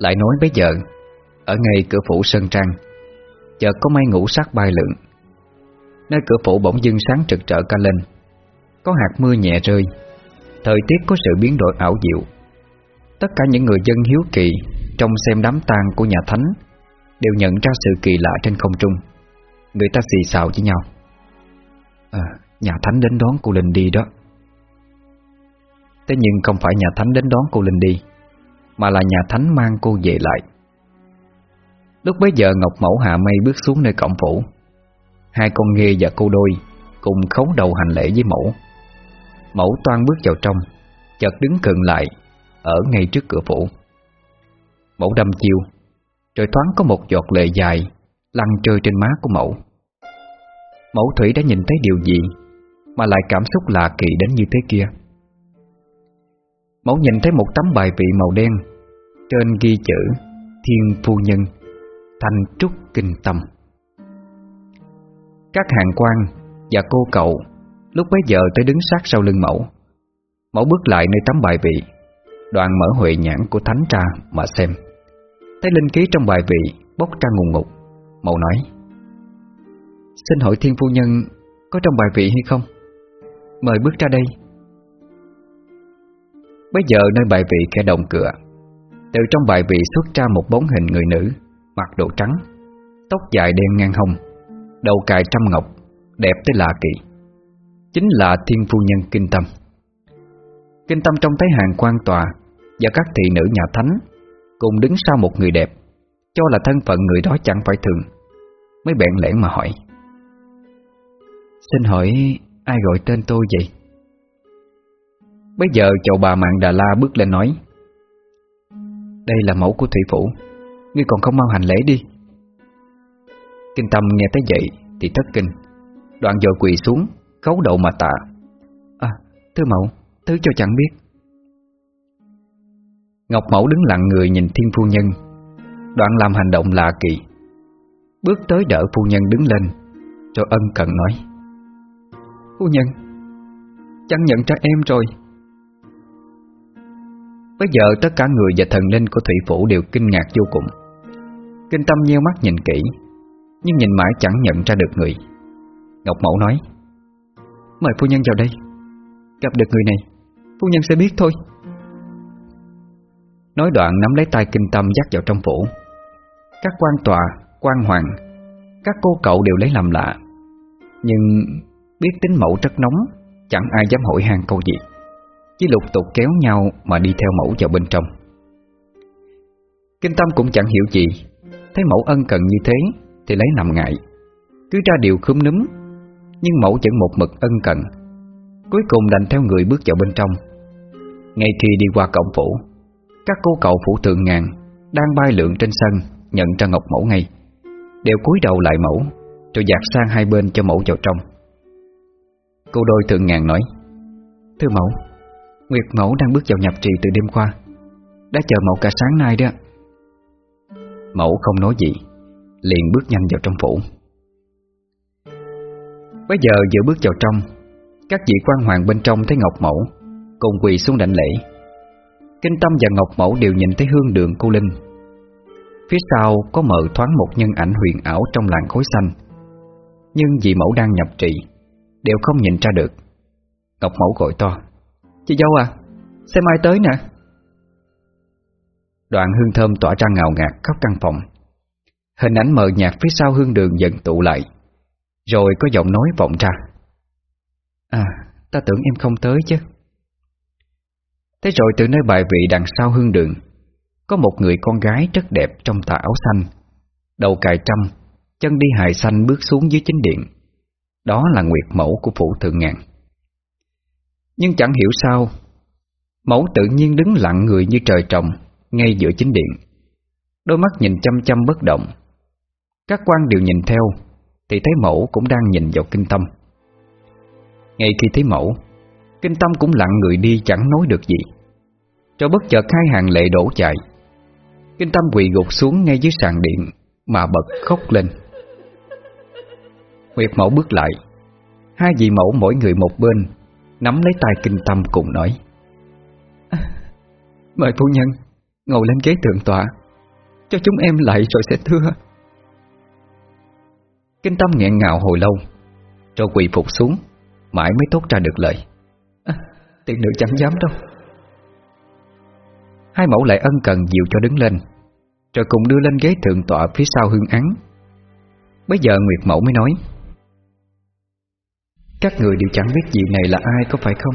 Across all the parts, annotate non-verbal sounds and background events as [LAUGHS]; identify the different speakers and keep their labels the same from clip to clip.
Speaker 1: Lại nói bây giờ Ở ngay cửa phủ Sơn Trang Chợt có mây ngũ sắc bay lượn Nơi cửa phủ bỗng dưng sáng trực trở ca lên Có hạt mưa nhẹ rơi Thời tiết có sự biến đổi ảo diệu. Tất cả những người dân hiếu kỳ Trong xem đám tang của nhà thánh Đều nhận ra sự kỳ lạ trên không trung. Người ta xì xào với nhau. À, nhà thánh đến đón cô Linh đi đó. Thế nhưng không phải nhà thánh đến đón cô Linh đi. Mà là nhà thánh mang cô về lại. Lúc bấy giờ Ngọc Mẫu hạ mây bước xuống nơi cổng phủ. Hai con nghê và cô đôi Cùng khấu đầu hành lễ với mẫu. Mẫu toan bước vào trong, Chợt đứng cận lại, Ở ngay trước cửa phủ. Mẫu đâm chiêu Rồi thoáng có một giọt lệ dài Lăn trôi trên má của mẫu. Mẫu thủy đã nhìn thấy điều gì Mà lại cảm xúc lạ kỳ đến như thế kia? Mẫu nhìn thấy một tấm bài vị màu đen, Trên ghi chữ Thiên Phu Nhân, Thanh Trúc Kinh Tâm. Các hàng quan và cô cậu Lúc bấy giờ tới đứng sát sau lưng mẫu. Mẫu bước lại nơi tấm bài vị, Đoạn mở huệ nhãn của thánh ra mà xem. Thấy linh ký trong bài vị Bốc ra ngùng ngục, Mẫu nói, Xin hỏi thiên phu nhân Có trong bài vị hay không? Mời bước ra đây. Bây giờ nơi bài vị khe đồng cửa. Từ trong bài vị xuất ra một bóng hình người nữ, Mặc đồ trắng, Tóc dài đen ngang hông Đầu cài trăm ngọc, Đẹp tới lạ kỳ. Chính là thiên phu nhân kinh tâm. Kinh tâm trong thấy hàng quan tòa Và các thị nữ nhà thánh Cùng đứng sau một người đẹp, Cho là thân phận người đó chẳng phải thường, Mới bẹn lẽn mà hỏi. Xin hỏi ai gọi tên tôi vậy? Bây giờ chầu bà Mạng Đà La bước lên nói, Đây là mẫu của Thủy Phủ, Ngươi còn không mau hành lễ đi. Kinh Tâm nghe tới vậy Thì thất kinh, Đoạn dội quỳ xuống, Khấu đầu mà tạ À thưa mẫu, Thứ cho chẳng biết. Ngọc Mẫu đứng lặng người nhìn thiên phu nhân, Đoạn làm hành động lạ kỳ. Bước tới đỡ phu nhân đứng lên Rồi ân cần nói, Phu nhân, Chẳng nhận ra em rồi. Bây giờ tất cả người và thần linh của Thủy Phủ đều kinh ngạc vô cùng. Kinh tâm nheo mắt nhìn kỹ Nhưng nhìn mãi chẳng nhận ra được người. Ngọc Mẫu nói Mời phu nhân vào đây. Gặp được người này Phu nhân sẽ biết thôi. Nói đoạn nắm lấy tay kinh tâm dắt vào trong phủ. Các quan tòa, quan hoàng Các cô cậu đều lấy làm lạ. Nhưng biết tính mẫu rất nóng Chẳng ai dám hỏi hàng câu gì. Chỉ lục tục kéo nhau mà đi theo mẫu vào bên trong. Kinh tâm cũng chẳng hiểu gì. Thấy mẫu ân cần như thế Thì lấy làm ngại. Cứ ra điều khúm núm, Nhưng mẫu vẫn một mực ân cần. Cuối cùng đành theo người bước vào bên trong. Ngay khi đi qua cổng phủ, Các cô cậu phủ thượng ngàn Đang bay lượn trên sân, Nhận ra Ngọc Mẫu ngay. Đều cúi đầu lại mẫu, Rồi dạt sang hai bên cho mẫu vào trong. Cô đôi thượng ngàn nói, Thưa mẫu Nguyệt mẫu đang bước vào nhập trì từ đêm qua. Đã chờ mẫu cả sáng nay đó. Mẫu không nói gì, Liền bước nhanh vào trong phủ. Bây giờ vừa bước vào trong, Các vị quan hoàng bên trong thấy Ngọc Mẫu Cùng quỳ xuống đảnh lễ. Kinh Tâm và Ngọc Mẫu đều nhìn thấy hương đường cô Linh. Phía sau có mờ thoáng một nhân ảnh huyền ảo trong làng khối xanh. Nhưng vì mẫu đang nhập trì, Đều không nhìn ra được. Ngọc Mẫu gọi to. Chị dâu à, xem ai tới nè. Đoạn hương thơm tỏa ra ngào ngạt khắp căn phòng. Hình ảnh mờ nhạt phía sau hương đường dần tụ lại Rồi có giọng nói vọng ra. À, ta tưởng em không tới chứ. Thế rồi từ nơi bài vị đằng sau hương đường Có một người con gái rất đẹp trong tà áo xanh Đầu cài trăm Chân đi hài xanh bước xuống dưới chính điện. Đó là nguyệt mẫu của phủ thượng ngàn nhưng chẳng hiểu sao, Mẫu tự nhiên đứng lặng người như trời trồng, Ngay giữa chính điện. Đôi mắt nhìn chăm chăm bất động. Các quan đều nhìn theo, Thì thấy mẫu cũng đang nhìn vào kinh tâm. Ngay khi thấy mẫu, Kinh tâm cũng lặng người đi chẳng nói được gì. Cho bất chợt hai hàng lệ đổ chạy. Kinh tâm quỳ gục xuống ngay dưới sàn điện, Mà bật khóc lên. Nguyệt mẫu bước lại. Hai vị mẫu mỗi người một bên Nắm lấy tay kinh tâm cùng nói. À, [LAUGHS] Mời phu nhân Ngồi lên ghế thượng tọa Cho chúng em lại rồi sẽ thưa. Kinh tâm nghẹn ngào hồi lâu Rồi quỳ phục xuống Mãi mới tốt ra được lời. [LAUGHS] À, Tiền nữ chẳng dám đâu. Hai mẫu lại ân cần dịu cho đứng lên Rồi cùng đưa lên ghế thượng tọa phía sau hương án. Bây giờ Nguyệt Mẫu mới nói. Các người đều chẳng biết vị này là ai, có phải không?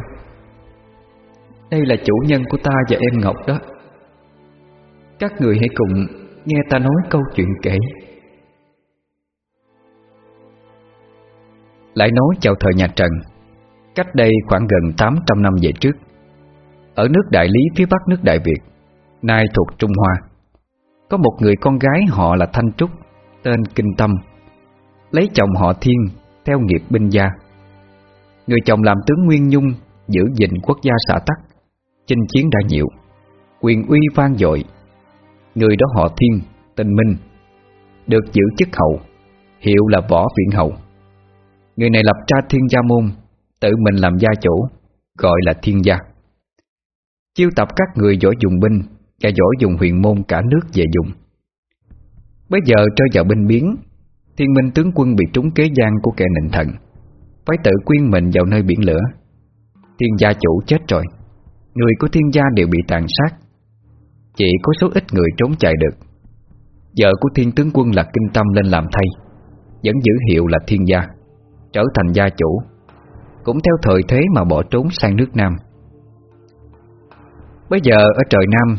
Speaker 1: Đây là chủ nhân của ta và em Ngọc đó. Các người hãy cùng nghe ta nói câu chuyện kể. Lại nói chào thời nhà Trần. Cách đây khoảng gần 800 năm về trước, Ở nước Đại Lý phía bắc nước Đại Việt, Nay thuộc Trung Hoa, Có một người con gái họ là Thanh Trúc, Tên Kinh Tâm, Lấy chồng họ Thiên Theo nghiệp binh gia. Người chồng làm tướng Nguyên Nhung Giữ gìn quốc gia xã tắc Chinh chiến đã nhiều Quyền uy vang dội. Người đó họ Thiên, tên Minh Được giữ chức hậu Hiệu là Võ Viện Hậu. Người này lập ra thiên gia môn Tự mình làm gia chủ Gọi là thiên gia. Chiêu tập các người giỏi dùng binh Và giỏi dùng huyền môn cả nước về dùng. Bây giờ trôi vào binh biến Thiên minh tướng quân bị trúng kế gian của kẻ nịnh thần. Phải tự quyên mình vào nơi biển lửa. Thiên gia chủ chết rồi. Người của thiên gia đều bị tàn sát. Chỉ có số ít người trốn chạy được. Vợ của thiên tướng quân là kinh tâm lên làm thay, Vẫn giữ hiệu là thiên gia, Trở thành gia chủ. Cũng theo thời thế mà bỏ trốn sang nước Nam. Bây giờ ở trời Nam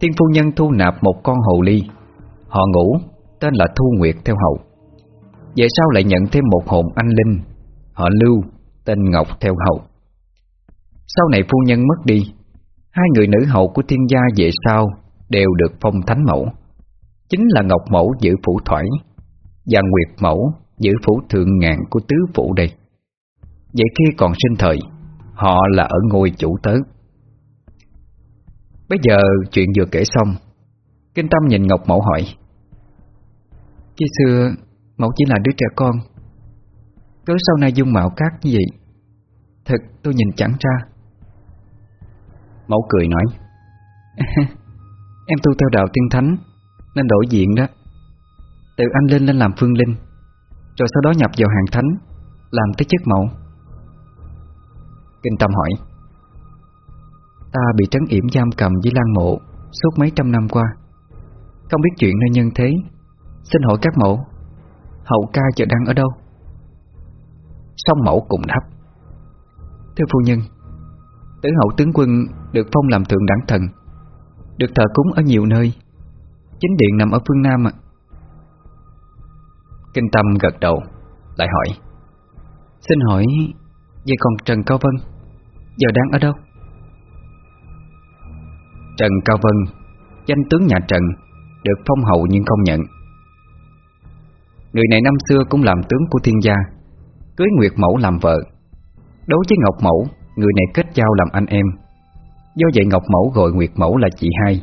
Speaker 1: Thiên phu nhân thu nạp một con hồ ly. Họ ngủ, Tên là Thu Nguyệt theo hậu. Về sau lại nhận thêm một hồn anh linh. Họ Lưu Tên Ngọc theo hậu Sau này phu nhân mất đi, Hai người nữ hậu của thiên gia về sau Đều được phong thánh mẫu. Chính là Ngọc Mẫu giữ phủ thoải Và Nguyệt Mẫu giữ phủ thượng ngàn của tứ phủ đây. Vậy khi còn sinh thời, Họ là ở ngôi chủ tớ. Bây giờ chuyện vừa kể xong, Kinh Tâm nhìn Ngọc Mẫu hỏi, Khi xưa, Mẫu chỉ là đứa trẻ con Cớ sau này dung mạo cát như vậy Thật tôi nhìn chẳng ra. Mẫu cười nói. [LAUGHS] Em tu theo đạo tiên thánh Nên đổi diện đó. Từ anh linh lên làm phương linh Rồi sau đó nhập vào hàng thánh Làm tới chức mẫu. Kinh Tâm hỏi Ta bị trấn yểm giam cầm với Lan Mộ Suốt mấy trăm năm qua. Không biết chuyện nơi nhân thế Xin hỏi các mẫu Hậu ca giờ đang ở đâu Song mẫu cùng đáp Thưa phu nhân, Tử hậu tướng quân được phong làm thượng đẳng thần, Được thờ cúng ở nhiều nơi. Chính điện nằm ở phương Nam à Kinh Tâm gật đầu, Lại hỏi, Xin hỏi, Vậy còn Trần Cao Vân, Giờ đang ở đâu? Trần Cao Vân, Danh tướng nhà Trần, Được phong hậu nhưng không nhận. Người này năm xưa cũng làm tướng của thiên gia Cưới Nguyệt Mẫu làm vợ. Đối với Ngọc Mẫu Người này kết giao làm anh em. Do vậy Ngọc Mẫu gọi Nguyệt Mẫu là chị hai.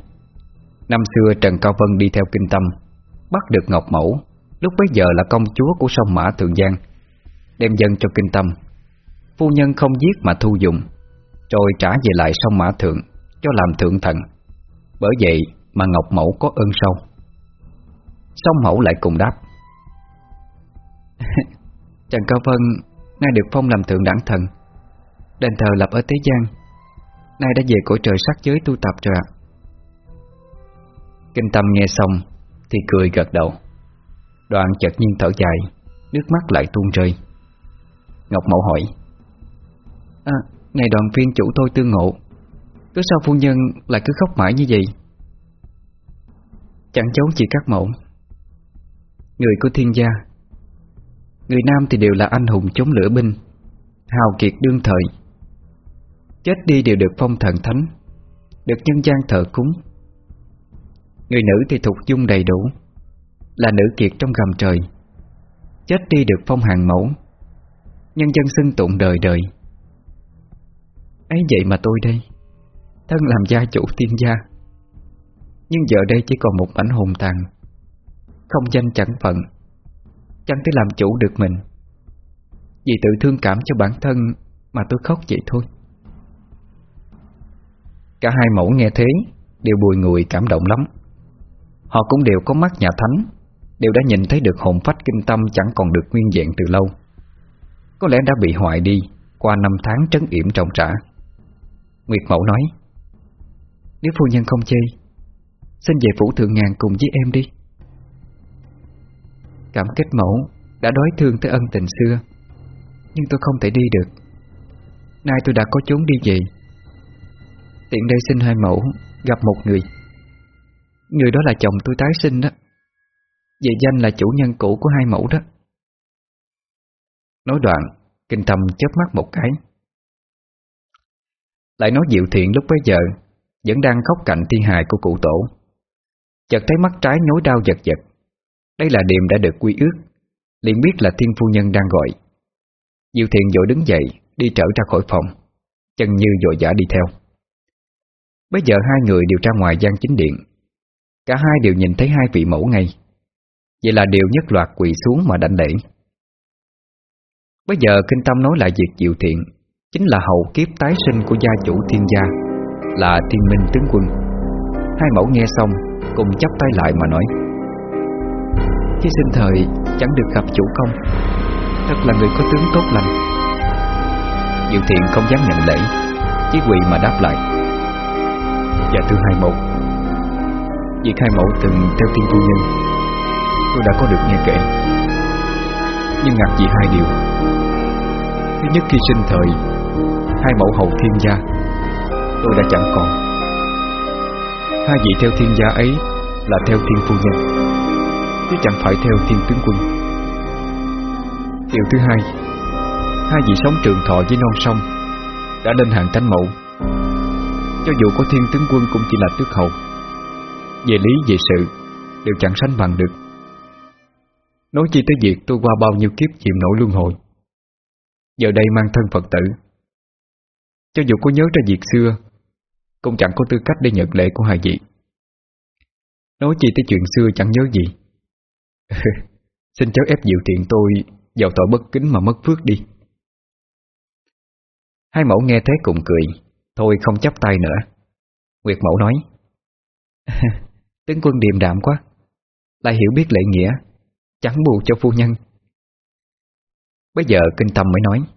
Speaker 1: Năm xưa Trần Cao Vân đi theo kinh tâm Bắt được Ngọc Mẫu Lúc bấy giờ là công chúa của sông Mã Thượng Giang Đem dân cho kinh tâm. Phu nhân không giết mà thu dụng, Rồi trả về lại sông Mã Thượng Cho làm thượng thần. Bởi vậy mà Ngọc Mẫu có ơn sâu. Sông Mẫu lại cùng đáp. [LAUGHS] Trần Cao Vân Nay được phong làm thượng đẳng thần Đền thờ lập ở Tế Giang Nay đã về cõi trời sắc giới tu tập rồi ạ. Kinh tâm nghe xong Thì cười gật đầu. Đoạn chợt nhiên thở dài Nước mắt lại tuôn rơi. Ngọc Mẫu hỏi À, ngày đoàn viên chủ tôi tương ngộ Cứ sao phu nhân lại cứ khóc mãi như vậy? Chẳng giấu gì các mẫu. Người của thiên gia Người nam thì đều là anh hùng chống lửa binh, Hào kiệt đương thời. Chết đi đều được phong thần thánh, Được nhân gian thờ cúng. Người nữ thì thuộc dung đầy đủ, Là nữ kiệt trong gầm trời. Chết đi được phong hàng mẫu, Nhân dân xưng tụng đời đời. Ấy vậy mà tôi đây, Thân làm gia chủ tiên gia. Nhưng giờ đây chỉ còn một ảnh hồn tàn, Không danh chẳng phận. Chẳng thể làm chủ được mình. Vì tự thương cảm cho bản thân Mà tôi khóc vậy thôi. Cả hai mẫu nghe thế Đều bùi ngùi cảm động lắm. Họ cũng đều có mắt nhà thánh, Đều đã nhìn thấy được hồn phách kinh tâm Chẳng còn được nguyên vẹn từ lâu. Có lẽ đã bị hoại đi Qua năm tháng trấn yểm trọng trả. Nguyệt Mẫu nói, Nếu phu nhân không chê, Xin về phủ thượng ngàn cùng với em đi. Cảm kích mẫu, Đã đói thương tới ân tình xưa. Nhưng tôi không thể đi được. Nay tôi đã có chốn đi về. Tiện đây xin hai mẫu Gặp một người. Người đó là chồng tôi tái sinh đó. Về danh là chủ nhân cũ của hai mẫu đó. Nói đoạn, Kinh tâm chớp mắt một cái. Lại nói Diệu Thiện lúc bấy giờ, Vẫn đang khóc cạnh thi hài của cụ tổ. Chợt thấy mắt trái nhối đau giật giật. Đây là điểm đã được quy ước. Liền biết là thiên phu nhân đang gọi. Diệu Thiện vội đứng dậy, Đi trở ra khỏi phòng. Chân như vội vã đi theo. Bây giờ hai người đều ra ngoài gian chính điện. Cả hai đều nhìn thấy hai vị mẫu ngay. Vậy là đều nhất loạt quỳ xuống mà đảnh lễ. Bây giờ Kinh Tâm nói lại việc diệu thiện, Chính là hậu kiếp tái sinh của gia chủ thiên gia, Là thiên minh tướng quân. Hai mẫu nghe xong, Cùng chắp tay lại mà nói khi sinh thời chẳng được gặp chủ công. Thật là người có tướng tốt lành. Diệu thiện không dám nhận lễ Chỉ quỳ mà đáp lại. Dạ thưa hai mẫu Việc hai mẫu từng theo tiên phu nhân. Tôi đã có được nghe kể. Nhưng ngặt gì hai điều. Thứ nhất khi sinh thời, Hai mẫu hầu thiên gia, Tôi đã chẳng còn. Hai vị theo thiên gia ấy Là theo thiên phu nhân. Chứ chẳng phải theo thiên tướng quân. Điều thứ hai Hai vị sống trường thọ với non sông Đã lên hàng thánh mẫu. Cho dù có thiên tướng quân cũng chỉ là tước hậu Về lý, về sự Đều chẳng sánh bằng được. Nói chi tới việc tôi qua bao nhiêu kiếp chịu nổi luân hồi, Giờ đây mang thân Phật tử. Cho dù có nhớ ra việc xưa, Cũng chẳng có tư cách để nhận lễ của hai vị. Nói chi tới chuyện xưa chẳng nhớ gì. [LAUGHS] Xin cháu ép dịu tiện tôi Vào tội bất kính mà mất phước đi. Hai mẫu nghe thế cùng cười, Thôi không chấp tay nữa. Nguyệt mẫu nói, [LAUGHS] Tướng quân điềm đạm quá, Lại hiểu biết lệ nghĩa, Chẳng bù cho phu nhân. Bây giờ kinh tâm mới nói,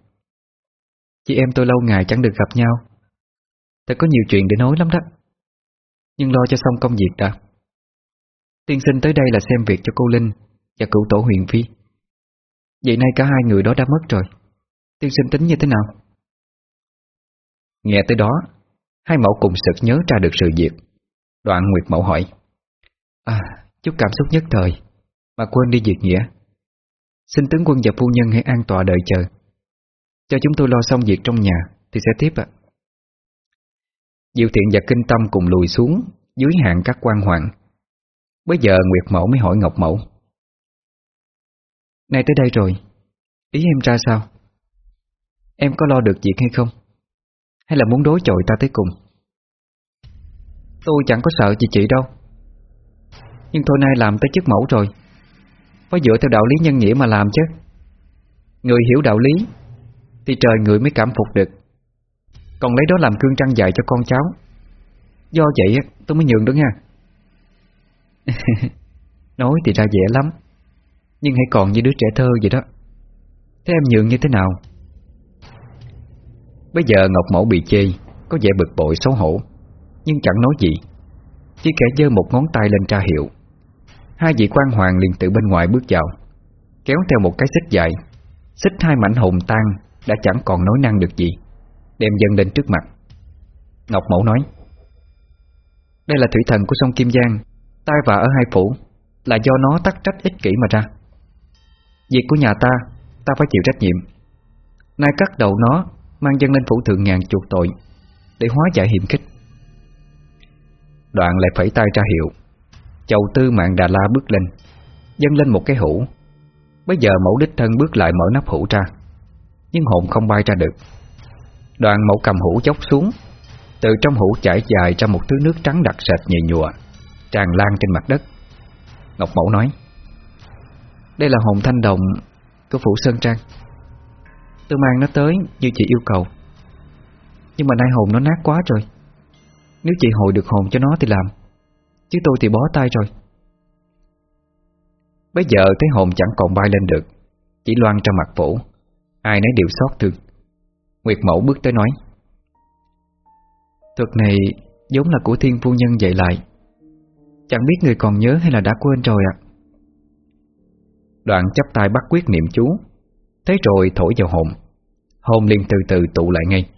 Speaker 1: Chị em tôi lâu ngày chẳng được gặp nhau, Thật có nhiều chuyện để nói lắm đó. Nhưng lo cho xong công việc đã. Tiên sinh tới đây là xem việc cho cô Linh Và cựu tổ huyền phi. Vậy nay cả hai người đó đã mất rồi. Tiên sinh tính như thế nào? Nghe tới đó Hai mẫu cùng sực nhớ ra được sự việc. Đoạn Nguyệt mẫu hỏi À chút cảm xúc nhất thời Mà quên đi việc nghĩa. Xin tướng quân và phu nhân hãy an tọa đợi chờ. Cho chúng tôi lo xong việc trong nhà Thì sẽ tiếp ạ. Diệu thiện và kinh tâm cùng lùi xuống Dưới hạn các quan hoàng Bây giờ Nguyệt Mẫu mới hỏi Ngọc Mẫu. Nay tới đây rồi, Ý em ra sao? Em có lo được việc hay không? Hay là muốn đối chọi ta tới cùng? Tôi chẳng có sợ gì chị đâu. Nhưng thôi nay làm tới chức mẫu rồi. Phải dựa theo đạo lý nhân nghĩa mà làm chứ. Người hiểu đạo lý, Thì trời người mới cảm phục được. Còn lấy đó làm cương trăng dạy cho con cháu. Do vậy tôi mới nhường đó nha. [LAUGHS] Nói thì ra dễ lắm. Nhưng hãy còn như đứa trẻ thơ vậy đó. Thế em nhường như thế nào? Bây giờ Ngọc Mẫu bị chê, Có vẻ bực bội xấu hổ. Nhưng chẳng nói gì. Chỉ kẻ giơ một ngón tay lên tra hiệu. Hai vị quan hoàng liền từ bên ngoài bước vào, Kéo theo một cái xích dài. Xích hai mảnh hồn tan Đã chẳng còn nói năng được gì, Đem dâng lên trước mặt. Ngọc Mẫu nói, Đây là thủy thần của sông Kim Giang. Tai vạ ở hai phủ Là do nó tắc trách ích kỷ mà ra. Việc của nhà ta Ta phải chịu trách nhiệm. Nay cắt đầu nó Mang dân lên phủ thượng ngàn chuộc tội Để hóa giải hiểm khích. Đoạn lại phẩy tay ra hiệu, Chầu tư mạng Đà La bước lên, Dâng lên một cái hũ. Bây giờ mẫu đích thân bước lại mở nắp hũ ra, Nhưng hồn không bay ra được. Đoàn mẫu cầm hũ chốc xuống, Từ trong hũ chảy dài ra một thứ nước trắng đặc sệt nhầy nhụa Tràn lan trên mặt đất. Ngọc Mẫu nói, Đây là hồn thanh đồng Của Phủ Sơn Trang. Tôi mang nó tới như chị yêu cầu. Nhưng mà nay hồn nó nát quá rồi. Nếu chị hồi được hồn cho nó thì làm, Chứ tôi thì bó tay rồi. Bây giờ thấy hồn chẳng còn bay lên được, Chỉ loan trong mặt phủ, Ai nấy đều xót thương. Nguyệt mẫu bước tới nói, Thuật này giống là của thiên phu nhân dạy lại Chẳng biết người còn nhớ hay là đã quên rồi ạ. Đoạn chấp tay bắt quyết niệm chú. Thế rồi thổi vào hồn. Hồn liền từ từ tụ lại ngay.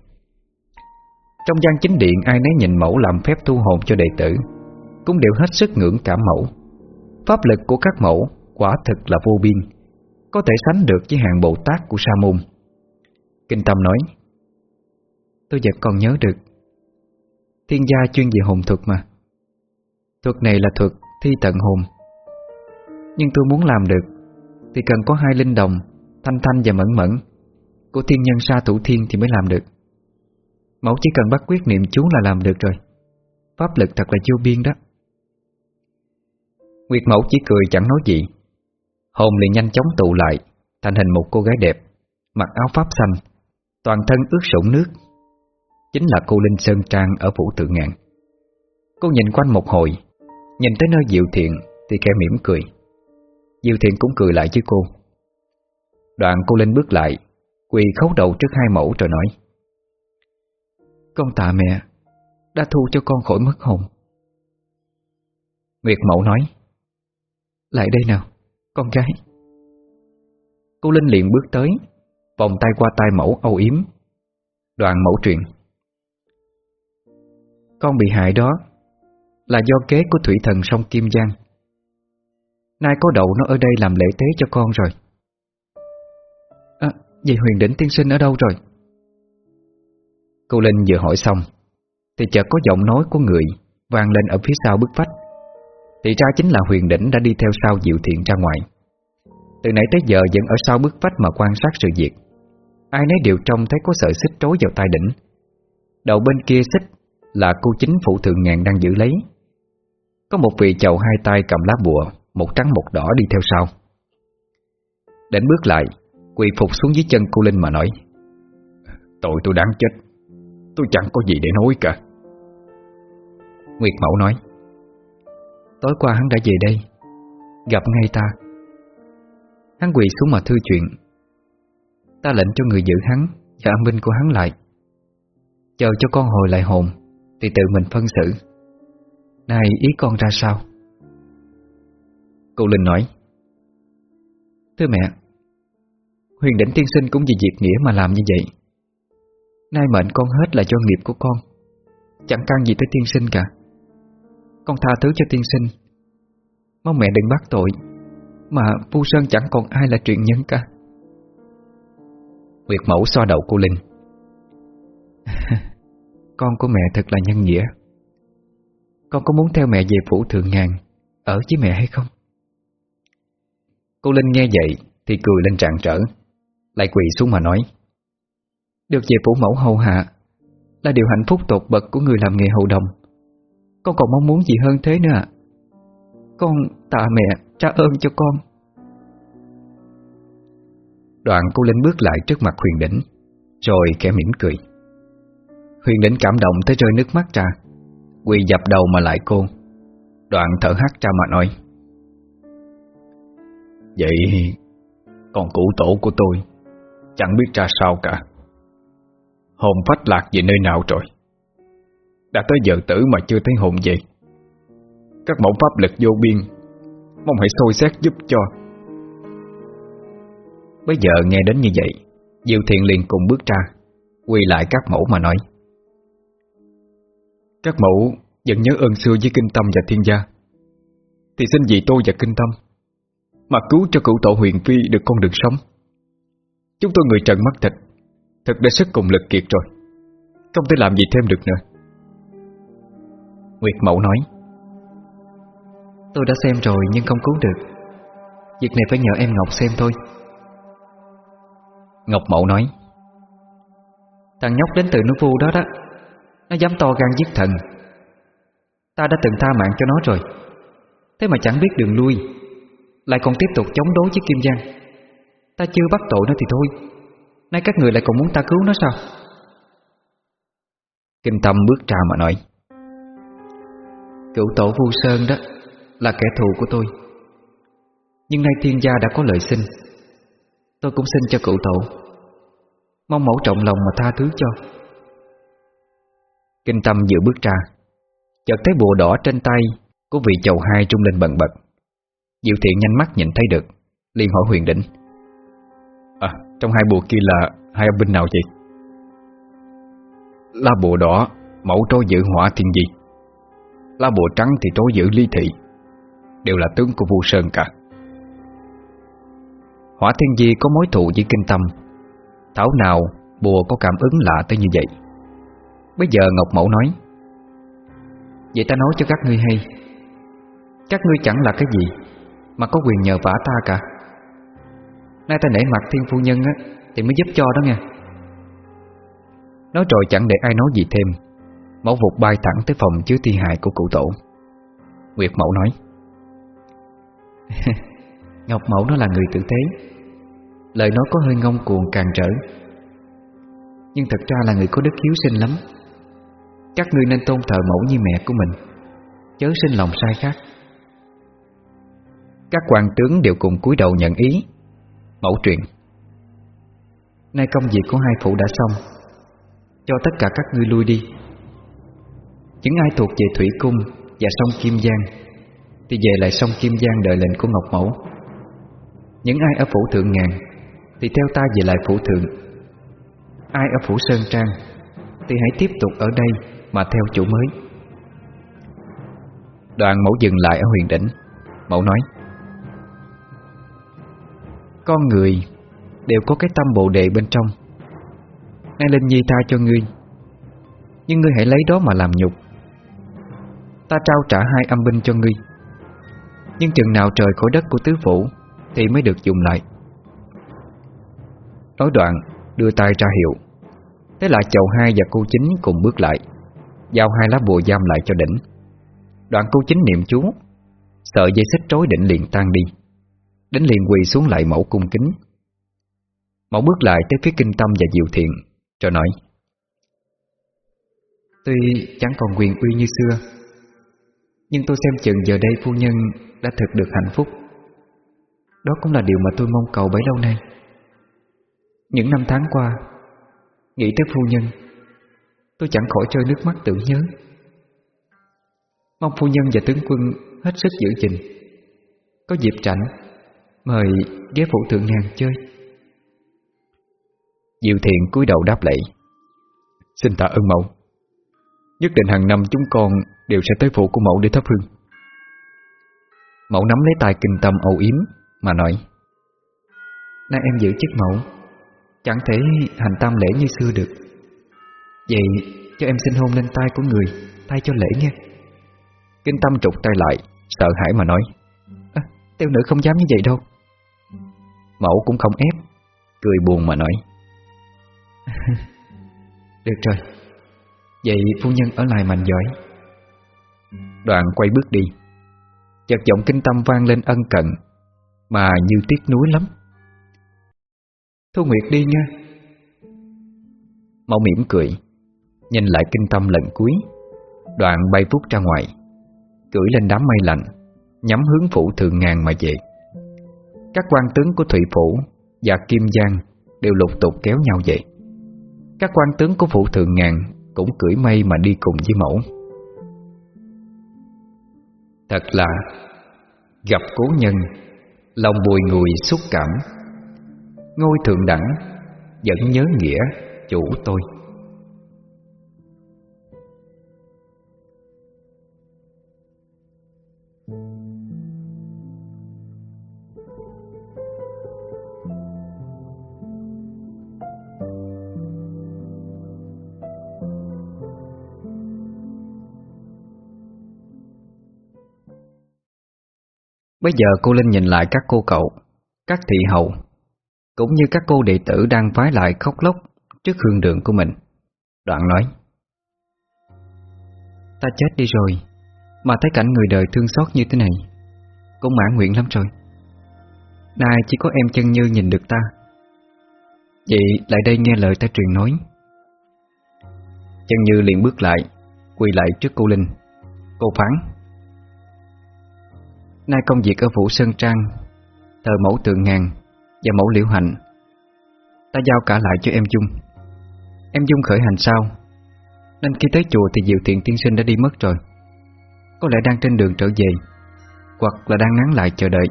Speaker 1: Trong gian chính điện, ai nấy nhìn mẫu làm phép thu hồn cho đệ tử, Cũng đều hết sức ngưỡng cảm mẫu. Pháp lực của các mẫu quả thực là vô biên, Có thể sánh được với hàng Bồ Tát của Sa môn. Kinh Tâm nói, Tôi vẫn còn nhớ được. Thiên gia chuyên về hồn thuật mà. Thuật này là thuật thi tận hồn. Nhưng tôi muốn làm được, Thì cần có hai linh đồng, Thanh thanh và mẫn mẫn. Của thiên nhân sa thủ thiên thì mới làm được. Mẫu chỉ cần bắt quyết niệm chú là làm được rồi. Pháp lực thật là vô biên đó. Nguyệt mẫu chỉ cười chẳng nói gì. Hồn liền nhanh chóng tụ lại, Thành hình một cô gái đẹp, Mặc áo pháp xanh, Toàn thân ướt sũng nước. Chính là cô Linh Sơn Trang ở Vũ Tự Ngạn. Cô nhìn quanh một hồi Nhìn tới nơi Diệu Thiện Thì khẽ mỉm cười. Diệu Thiện cũng cười lại với cô. Đoạn cô Linh bước lại, Quỳ khấu đầu trước hai mẫu rồi nói, Con tạ mẹ Đã thu cho con khỏi mất hồn. Nguyệt mẫu nói, Lại đây nào, Con gái. Cô Linh liền bước tới, Vòng tay qua tay mẫu âu yếm. Đoạn mẫu truyền, Con bị hại đó là do kế của thủy thần sông Kim Giang. Nay có đậu nó ở đây làm lễ tế cho con rồi. À, vậy huyền đỉnh tiên sinh ở đâu rồi? Cô Linh vừa hỏi xong Thì chợt có giọng nói của người vang lên ở phía sau bức vách. Thì ra chính là huyền đỉnh đã đi theo sau Diệu Thiện ra ngoài. Từ nãy tới giờ vẫn ở sau bức vách mà quan sát sự việc. Ai nấy đều trông thấy có sợi xích trối vào tay đỉnh. Đầu bên kia xích Là cô chính phụ thượng ngàn đang giữ lấy. Có một vị chầu hai tay cầm lá bùa, Một trắng một đỏ đi theo sau. Đến bước lại, Quỳ phục xuống dưới chân cô Linh mà nói, Tội tôi đáng chết, Tôi chẳng có gì để nói cả. Nguyệt Mẫu nói, Tối qua hắn đã về đây, Gặp ngay ta. Hắn quỳ xuống mà thư chuyện, Ta lệnh cho người giữ hắn Và âm binh của hắn lại, Chờ cho con hồi lại hồn Thì tự mình phân xử. Này ý con ra sao? Cô Linh nói Thưa mẹ Huyền đỉnh tiên sinh cũng vì việc nghĩa mà làm như vậy. Nay mệnh con hết là do nghiệp của con Chẳng can gì tới tiên sinh cả. Con tha thứ cho tiên sinh Mong mẹ đừng bắt tội Mà Phu Sơn chẳng còn ai là truyền nhân cả. Nguyệt mẫu xoa đầu cô Linh. [LAUGHS] Con của mẹ thật là nhân nghĩa con có muốn theo mẹ về phủ thượng ngàn Ở với mẹ hay không? Cô Linh nghe vậy Thì cười lên trạng trở, Lại quỳ xuống mà nói, Được về phủ mẫu hầu hạ, Là điều hạnh phúc tột bậc của người làm nghề hậu đồng Con còn mong muốn gì hơn thế nữa à? Con tạ mẹ trả ơn cho con Đoạn cô Linh bước lại trước mặt Huyền Đỉnh, Rồi kẻ mỉm cười Huyền Đỉnh cảm động tới rơi nước mắt ra Quỳ dập đầu mà lại cô Đoạn thở hắt ra mà nói. Vậy Còn cụ tổ của tôi Chẳng biết ra sao cả. Hồn phách lạc về nơi nào rồi? Đã tới giờ tử mà chưa thấy hồn về. Các mẫu pháp lực vô biên, Mong hãy sôi xét giúp cho. Bây giờ nghe đến như vậy Diệu thiện liền cùng bước ra, Quỳ lại các mẫu mà nói. Các mẫu vẫn nhớ ơn xưa với kinh tâm và thiên gia. Thì xin vì tôi và kinh tâm Mà cứu cho cửu tổ huyền phi được con đường sống. Chúng tôi người trần mắt thịt Thật đã sức cùng lực kiệt rồi. Không thể làm gì thêm được nữa. Nguyệt Mẫu nói Tôi đã xem rồi nhưng không cứu được. Việc này phải nhờ em Ngọc xem thôi. Ngọc Mậu nói Thằng nhóc đến từ nước vu đó đó nó dám to gan giết thần. Ta đã từng tha mạng cho nó rồi. Thế mà chẳng biết đường lui. Lại còn tiếp tục chống đối với Kim Giang. Ta chưa bắt tội nó thì thôi. Nay các người lại còn muốn ta cứu nó sao? Kim Tâm bước ra mà nói, Cựu tổ Vu Sơn đó Là kẻ thù của tôi. Nhưng nay thiên gia đã có lời xin. Tôi cũng xin cho cựu tổ. Mong mẫu trọng lòng mà tha thứ cho. Kinh tâm vừa bước ra, Chợt thấy bùa đỏ trên tay Của vị chầu hai trung lên bần bật. Diệu thiện nhanh mắt nhìn thấy được, liền hỏi huyền đỉnh À trong hai bùa kia là Hai âm binh nào vậy? Là bùa đỏ, Mẫu trôi giữ hỏa thiên di. Là bùa trắng thì trôi giữ ly thị, Đều là tướng của vua Sơn cả. Hỏa thiên di có mối thù với kinh tâm, Thảo nào bùa có cảm ứng lạ tới như vậy? Bây giờ Ngọc Mẫu nói, Vậy ta nói cho các ngươi hay. Các ngươi chẳng là cái gì Mà có quyền nhờ vả ta cả. Nay ta nể mặt thiên phu nhân á, Thì mới giúp cho đó nha. Nói rồi chẳng để ai nói gì thêm. Mẫu vụt bay thẳng tới phòng chứa thi hài của cụ tổ. Nguyệt Mẫu nói, [LAUGHS] Ngọc Mẫu nó là người tử tế. Lời nói có hơi ngông cuồng càng trở. Nhưng thật ra là người có đức hiếu sinh lắm. Các ngươi nên tôn thờ mẫu như mẹ của mình. Chớ sinh lòng sai khác. Các quan tướng đều cùng cúi đầu nhận ý. Mẫu truyền. Nay công việc của hai phụ đã xong. Cho tất cả các ngươi lui đi. Những ai thuộc về Thủy Cung Và sông Kim Giang, Thì về lại sông Kim Giang đợi lệnh của Ngọc Mẫu. Những ai ở phủ Thượng Ngàn, Thì theo ta về lại phủ Thượng. Ai ở phủ Sơn Trang, Thì hãy tiếp tục ở đây. Mà theo chủ mới. Đoàn mẫu dừng lại ở huyền đỉnh. Mẫu nói, Con người Đều có cái tâm bồ đề bên trong. Nay Linh Nhi tha cho ngươi, Nhưng ngươi hãy lấy đó mà làm nhục. Ta trao trả hai âm binh cho ngươi, Nhưng chừng nào trời khỏi đất của tứ phủ Thì mới được dùng lại. Nói đoạn, Đưa tay ra hiệu. Thế là chầu hai và cô chính cùng bước lại. Giao hai lá bùa giam lại cho đỉnh. Đoạn cô chính niệm chú Sợ dây xích trối đỉnh liền tan đi. Đỉnh liền quỳ xuống lại mẫu cung kính. Mẫu bước lại tới phía kinh tâm và diệu thiện Rồi nói, Tuy chẳng còn quyền uy như xưa, Nhưng tôi xem chừng giờ đây phu nhân đã thực được hạnh phúc. Đó cũng là điều mà tôi mong cầu bấy lâu nay. Những năm tháng qua, Nghĩ tới phu nhân Tôi chẳng khỏi rơi nước mắt tưởng nhớ. Mong phu nhân và tướng quân hết sức giữ gìn. Có dịp rảnh, Mời ghé phủ thượng ngàn chơi. Diệu thiện cúi đầu đáp lễ. Xin tạ ơn mẫu. Nhất định hàng năm chúng con Đều sẽ tới phủ của mẫu để thắp hương. Mẫu nắm lấy tay kinh tâm âu yếm Mà nói, Nay em giữ chức mẫu, Chẳng thể hành tam lễ như xưa được. Vậy cho em xin hôn lên tay của người Tay cho lễ nghe. Kinh tâm trục tay lại Sợ hãi mà nói à, Tiêu nữ không dám như vậy đâu. Mẫu cũng không ép Cười buồn mà nói [LAUGHS] Được rồi Vậy phu nhân ở lại mạnh giỏi. Đoạn quay bước đi. Chợt giọng kinh tâm vang lên ân cận Mà như tiếc núi lắm. Thu Nguyệt đi nha. Mẫu mỉm cười. Nhìn lại kinh tâm lần cuối. Đoạn bay vút ra ngoài. Cưỡi lên đám mây lạnh. Nhắm hướng phủ thường ngàn mà về. Các quan tướng của Thủy Phủ Và Kim Giang Đều lục tục kéo nhau về. Các quan tướng của phủ thường ngàn Cũng cưỡi mây mà đi cùng với mẫu. Thật là Gặp cố nhân, Lòng bùi ngùi xúc cảm. Ngôi thượng đẳng Vẫn nhớ nghĩa chủ tôi. Bây giờ cô Linh nhìn lại các cô cậu, Các thị hậu Cũng như các cô đệ tử đang vái lại khóc lóc Trước hương đường của mình. Đoạn nói, Ta chết đi rồi, Mà thấy cảnh người đời thương xót như thế này, Cũng mãn nguyện lắm rồi. Nay chỉ có em chân như nhìn được ta. Vậy lại đây nghe lời ta truyền nói. Chân như liền bước lại, Quỳ lại trước cô Linh. Cô phán Nay công việc ở Phủ Sơn Trang Tờ mẫu tượng ngàn Và mẫu liễu hạnh, Ta giao cả lại cho em Dung. Em Dung khởi hành sau, Nên khi tới chùa thì Diệu Thiện tiên sinh đã đi mất rồi. Có lẽ đang trên đường trở về, Hoặc là đang nán lại chờ đợi.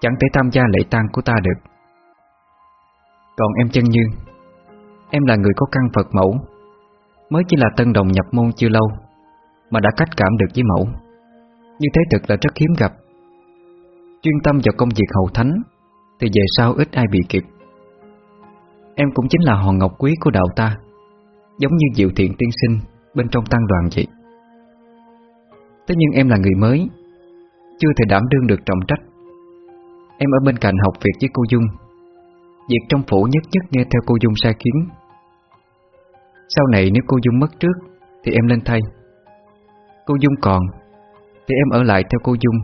Speaker 1: Chẳng thể tham gia lễ tang của ta được. Còn em chân như, Em là người có căn Phật mẫu, Mới chỉ là tân đồng nhập môn chưa lâu, Mà đã cách cảm được với mẫu. Như thế thực là rất hiếm gặp. Chuyên tâm vào công việc hậu thánh, Thì về sau ít ai bị kịp. Em cũng chính là hòn ngọc quý của đạo ta, Giống như diệu thiện tiên sinh Bên trong tăng đoàn vậy. Thế nhưng em là người mới, Chưa thể đảm đương được trọng trách. Em ở bên cạnh học việc với cô Dung, Việc trong phủ nhất nhất nghe theo cô Dung sai khiến. Sau này nếu cô Dung mất trước, Thì em lên thay. Cô Dung còn thì em ở lại theo cô Dung,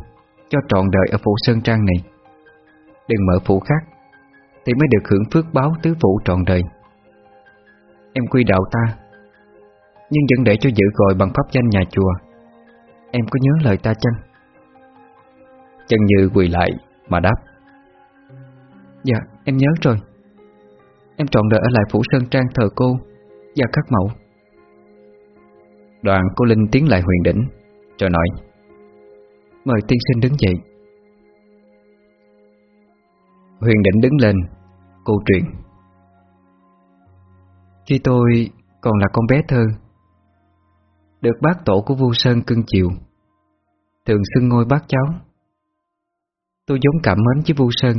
Speaker 1: Cho trọn đời ở phủ Sơn Trang này. Đừng mở phủ khác, Thì mới được hưởng phước báo tứ phủ trọn đời. Em quy đạo ta, Nhưng vẫn để cho giữ gọi bằng pháp danh nhà chùa. Em có nhớ lời ta chăng? Chân Như quỳ lại mà đáp. Dạ em nhớ rồi. Em trọn đời ở lại Phủ Sơn Trang thờ cô Và các mẫu. Đoàn cô Linh tiến lại huyền đỉnh Rồi nói Mời tiên sinh đứng dậy. Huyền định đứng lên, Cô truyền. Khi tôi còn là con bé thơ, Được bác tổ của Vu Sơn cưng chiều, Thường xưng ngôi bác cháu, Tôi giống cảm mến với Vu Sơn.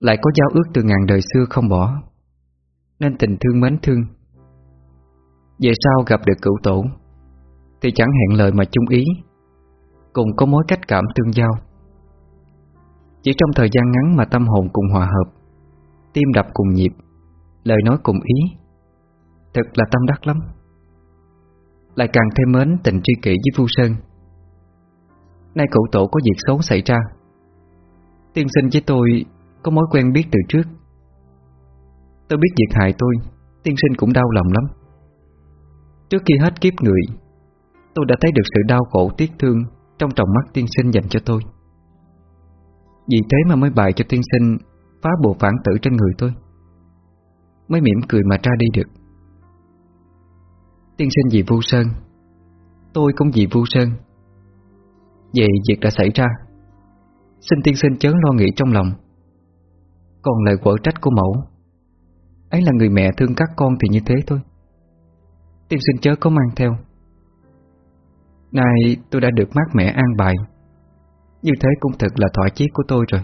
Speaker 1: Lại có giao ước từ ngàn đời xưa không bỏ, Nên tình thương mến thương. Về sau gặp được cựu tổ, Thì chẳng hẹn lời mà chung ý. Cùng có mối cách cảm tương giao. Chỉ trong thời gian ngắn mà tâm hồn cùng hòa hợp, Tim đập cùng nhịp, Lời nói cùng ý, Thật là tâm đắc lắm. Lại càng thêm mến tình tri kỷ với Vu Sơn. Nay cậu tổ có việc xấu xảy ra. Tiên sinh với tôi Có mối quen biết từ trước. Tôi biết việc hại tôi, Tiên sinh cũng đau lòng lắm. Trước khi hết kiếp người, Tôi đã thấy được sự đau khổ tiếc thương trong tròng mắt tiên sinh dành cho tôi. Vì thế mà mới bài cho tiên sinh Phá bộ phản tử trên người tôi. Mới mỉm cười mà ra đi được. Tiên sinh vì Vu Sơn, Tôi cũng vì Vu Sơn. Vậy việc đã xảy ra, Xin tiên sinh chớ lo nghĩ trong lòng. Còn lời quở trách của mẫu, Ấy là người mẹ thương các con thì như thế thôi. Tiên sinh chớ có mang theo. Nay tôi đã được mát mẹ an bài. Như thế cũng thật là thỏa chí của tôi rồi.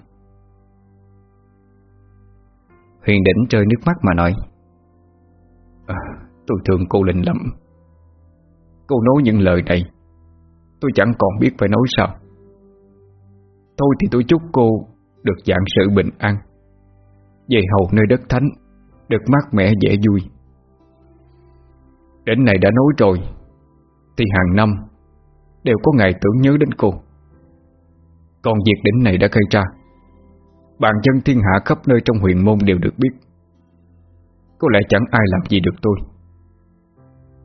Speaker 1: Huyền đỉnh rơi nước mắt mà nói à, Tôi thương cô Linh lắm. Cô nói những lời này Tôi chẳng còn biết phải nói sao. Thôi thì tôi chúc cô Được dạng sự bình an Về hầu nơi đất thánh Được mát mẻ dễ vui. Đến này đã nói rồi Thì hàng năm Đều có ngày tưởng nhớ đến cô. Còn việc đỉnh này đã gây ra, Bạn dân thiên hạ khắp nơi trong huyền môn đều được biết. Có lẽ chẳng ai làm gì được tôi.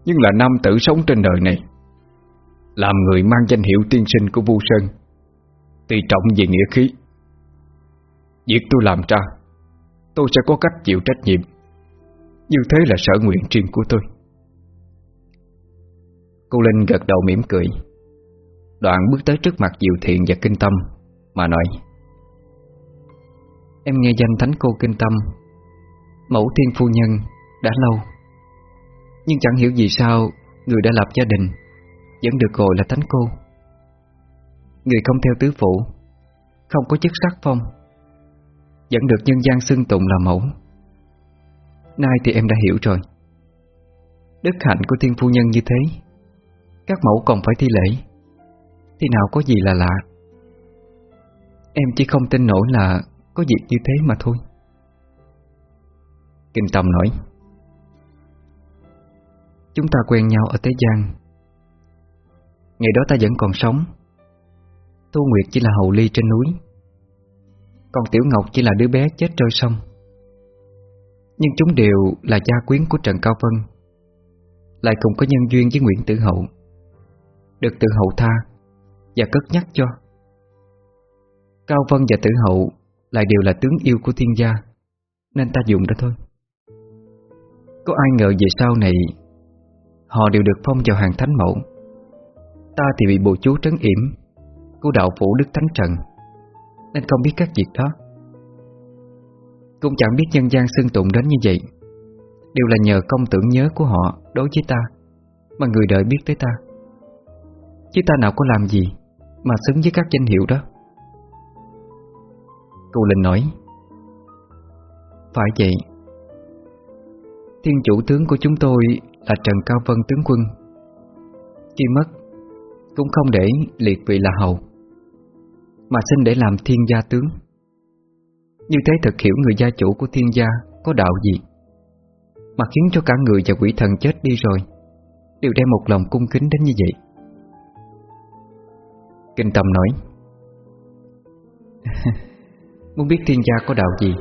Speaker 1: Nhưng là nam tử sống trên đời này, Làm người mang danh hiệu tiên sinh của Vu Sơn tùy trọng về nghĩa khí. Việc tôi làm ra, Tôi sẽ có cách chịu trách nhiệm, Như thế là sở nguyện riêng của tôi. Cô Linh gật đầu mỉm cười. Đoạn bước tới trước mặt Diệu Thiện và Kinh Tâm, Mà nói, Em nghe danh Thánh Cô Kinh Tâm, Mẫu thiên phu nhân Đã lâu, Nhưng chẳng hiểu vì sao Người đã lập gia đình Vẫn được gọi là Thánh Cô. Người không theo tứ phụ Không có chức sắc phong, Vẫn được nhân gian xưng tụng là mẫu. Nay thì em đã hiểu rồi. Đức hạnh của thiên phu nhân như thế, Các mẫu còn phải thi lễ. Thì nào có gì là lạ? Em chỉ không tin nổi là Có việc như thế mà thôi. Kinh Tâm nói, Chúng ta quen nhau ở Thế gian Ngày đó ta vẫn còn sống. Thu Nguyệt chỉ là hầu ly trên núi. Còn Tiểu Ngọc chỉ là đứa bé chết trôi sông. Nhưng chúng đều là gia quyến của Trần Cao Vân. Lại cùng có nhân duyên với Nguyễn Tử Hậu. Được tử hậu tha và cất nhắc cho. Cao Vân và Tử Hậu Lại đều là tướng yêu của thiên gia, Nên ta dùng đó thôi. Có ai ngờ về sau này, Họ đều được phong vào hàng thánh mẫu. Ta thì bị bộ chú trấn yểm Của đạo phủ Đức Thánh Trần, Nên không biết các việc đó. Cũng chẳng biết nhân gian xưng tụng đến như vậy, Đều là nhờ công tưởng nhớ của họ Đối với ta Mà người đời biết tới ta. Chứ ta nào có làm gì? Mà xứng với các danh hiệu đó. Cô Linh nói, Phải vậy, Thiên chủ tướng của chúng tôi Là Trần Cao Vân tướng quân. Khi mất, Cũng không để liệt vị là hầu, Mà xin để làm thiên gia tướng. Như thế thật hiểu người gia chủ của thiên gia Có đạo gì, Mà khiến cho cả người và quỷ thần chết đi rồi, Đều đem một lòng cung kính đến như vậy. Kinh Tâm nói. [LAUGHS] Muốn biết thiên gia có đạo gì?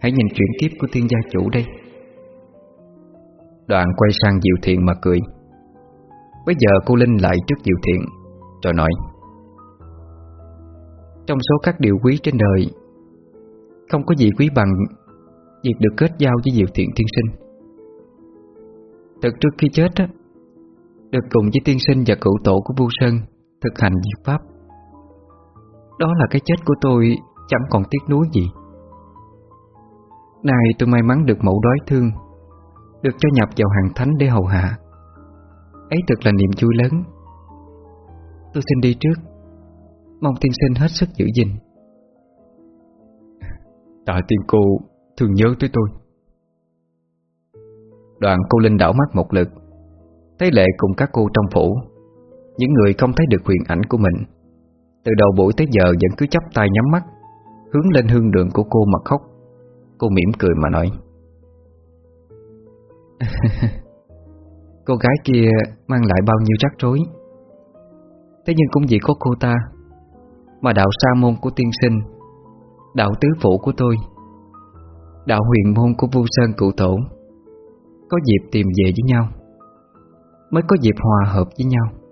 Speaker 1: Hãy nhìn chuyển kiếp của thiên gia chủ đây. Đoạn quay sang Diệu Thiện mà cười. Bây giờ cô Linh lại trước Diệu Thiện, Rồi nói. Trong số các điều quý trên đời, Không có gì quý bằng Việc được kết giao với Diệu Thiện thiên sinh. Thật trước khi chết á, Được cùng với tiên sinh và cựu tổ của Vu Sơn Thực hành diệt pháp. Đó là cái chết của tôi, Chẳng còn tiếc nuối gì. Này tôi may mắn được mẫu đói thương, Được cho nhập vào hàng thánh để hầu hạ. Ấy thật là niềm vui lớn. Tôi xin đi trước. Mong tiên sinh hết sức giữ gìn. Tạ tiên cô thường nhớ tới tôi. Đoàn cô Linh đảo mắt một lượt, Thấy lệ cùng các cô trong phủ. Những người không thấy được huyền ảnh của mình. Từ đầu buổi tới giờ vẫn cứ chắp tay nhắm mắt, Hướng lên hương đường của cô mà khóc. Cô mỉm cười mà nói. [LAUGHS] Cô gái kia mang lại bao nhiêu rắc rối. Thế nhưng cũng vì có cô ta, Mà đạo sa môn của tiên sinh, Đạo tứ phủ của tôi, Đạo huyền môn của Vu Sơn Cụ Tổ, Có dịp tìm về với nhau, Mới có dịp hòa hợp với nhau.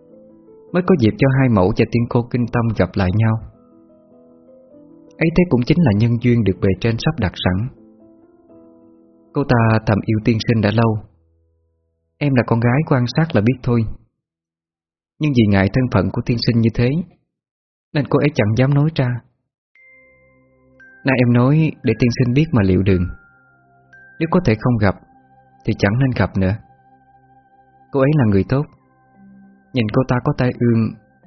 Speaker 1: Mới có dịp cho hai mẫu và tiên cô kinh tâm gặp lại nhau. Ấy thế cũng chính là nhân duyên được bề trên sắp đặt sẵn. Cô ta thầm yêu tiên sinh đã lâu. Em là con gái quan sát là biết thôi. Nhưng vì ngại thân phận của tiên sinh như thế, Nên cô ấy chẳng dám nói ra. Nay em nói để tiên sinh biết mà liệu đường. Nếu có thể không gặp, Thì chẳng nên gặp nữa. Cô ấy là người tốt. Nhìn cô ta có tai ương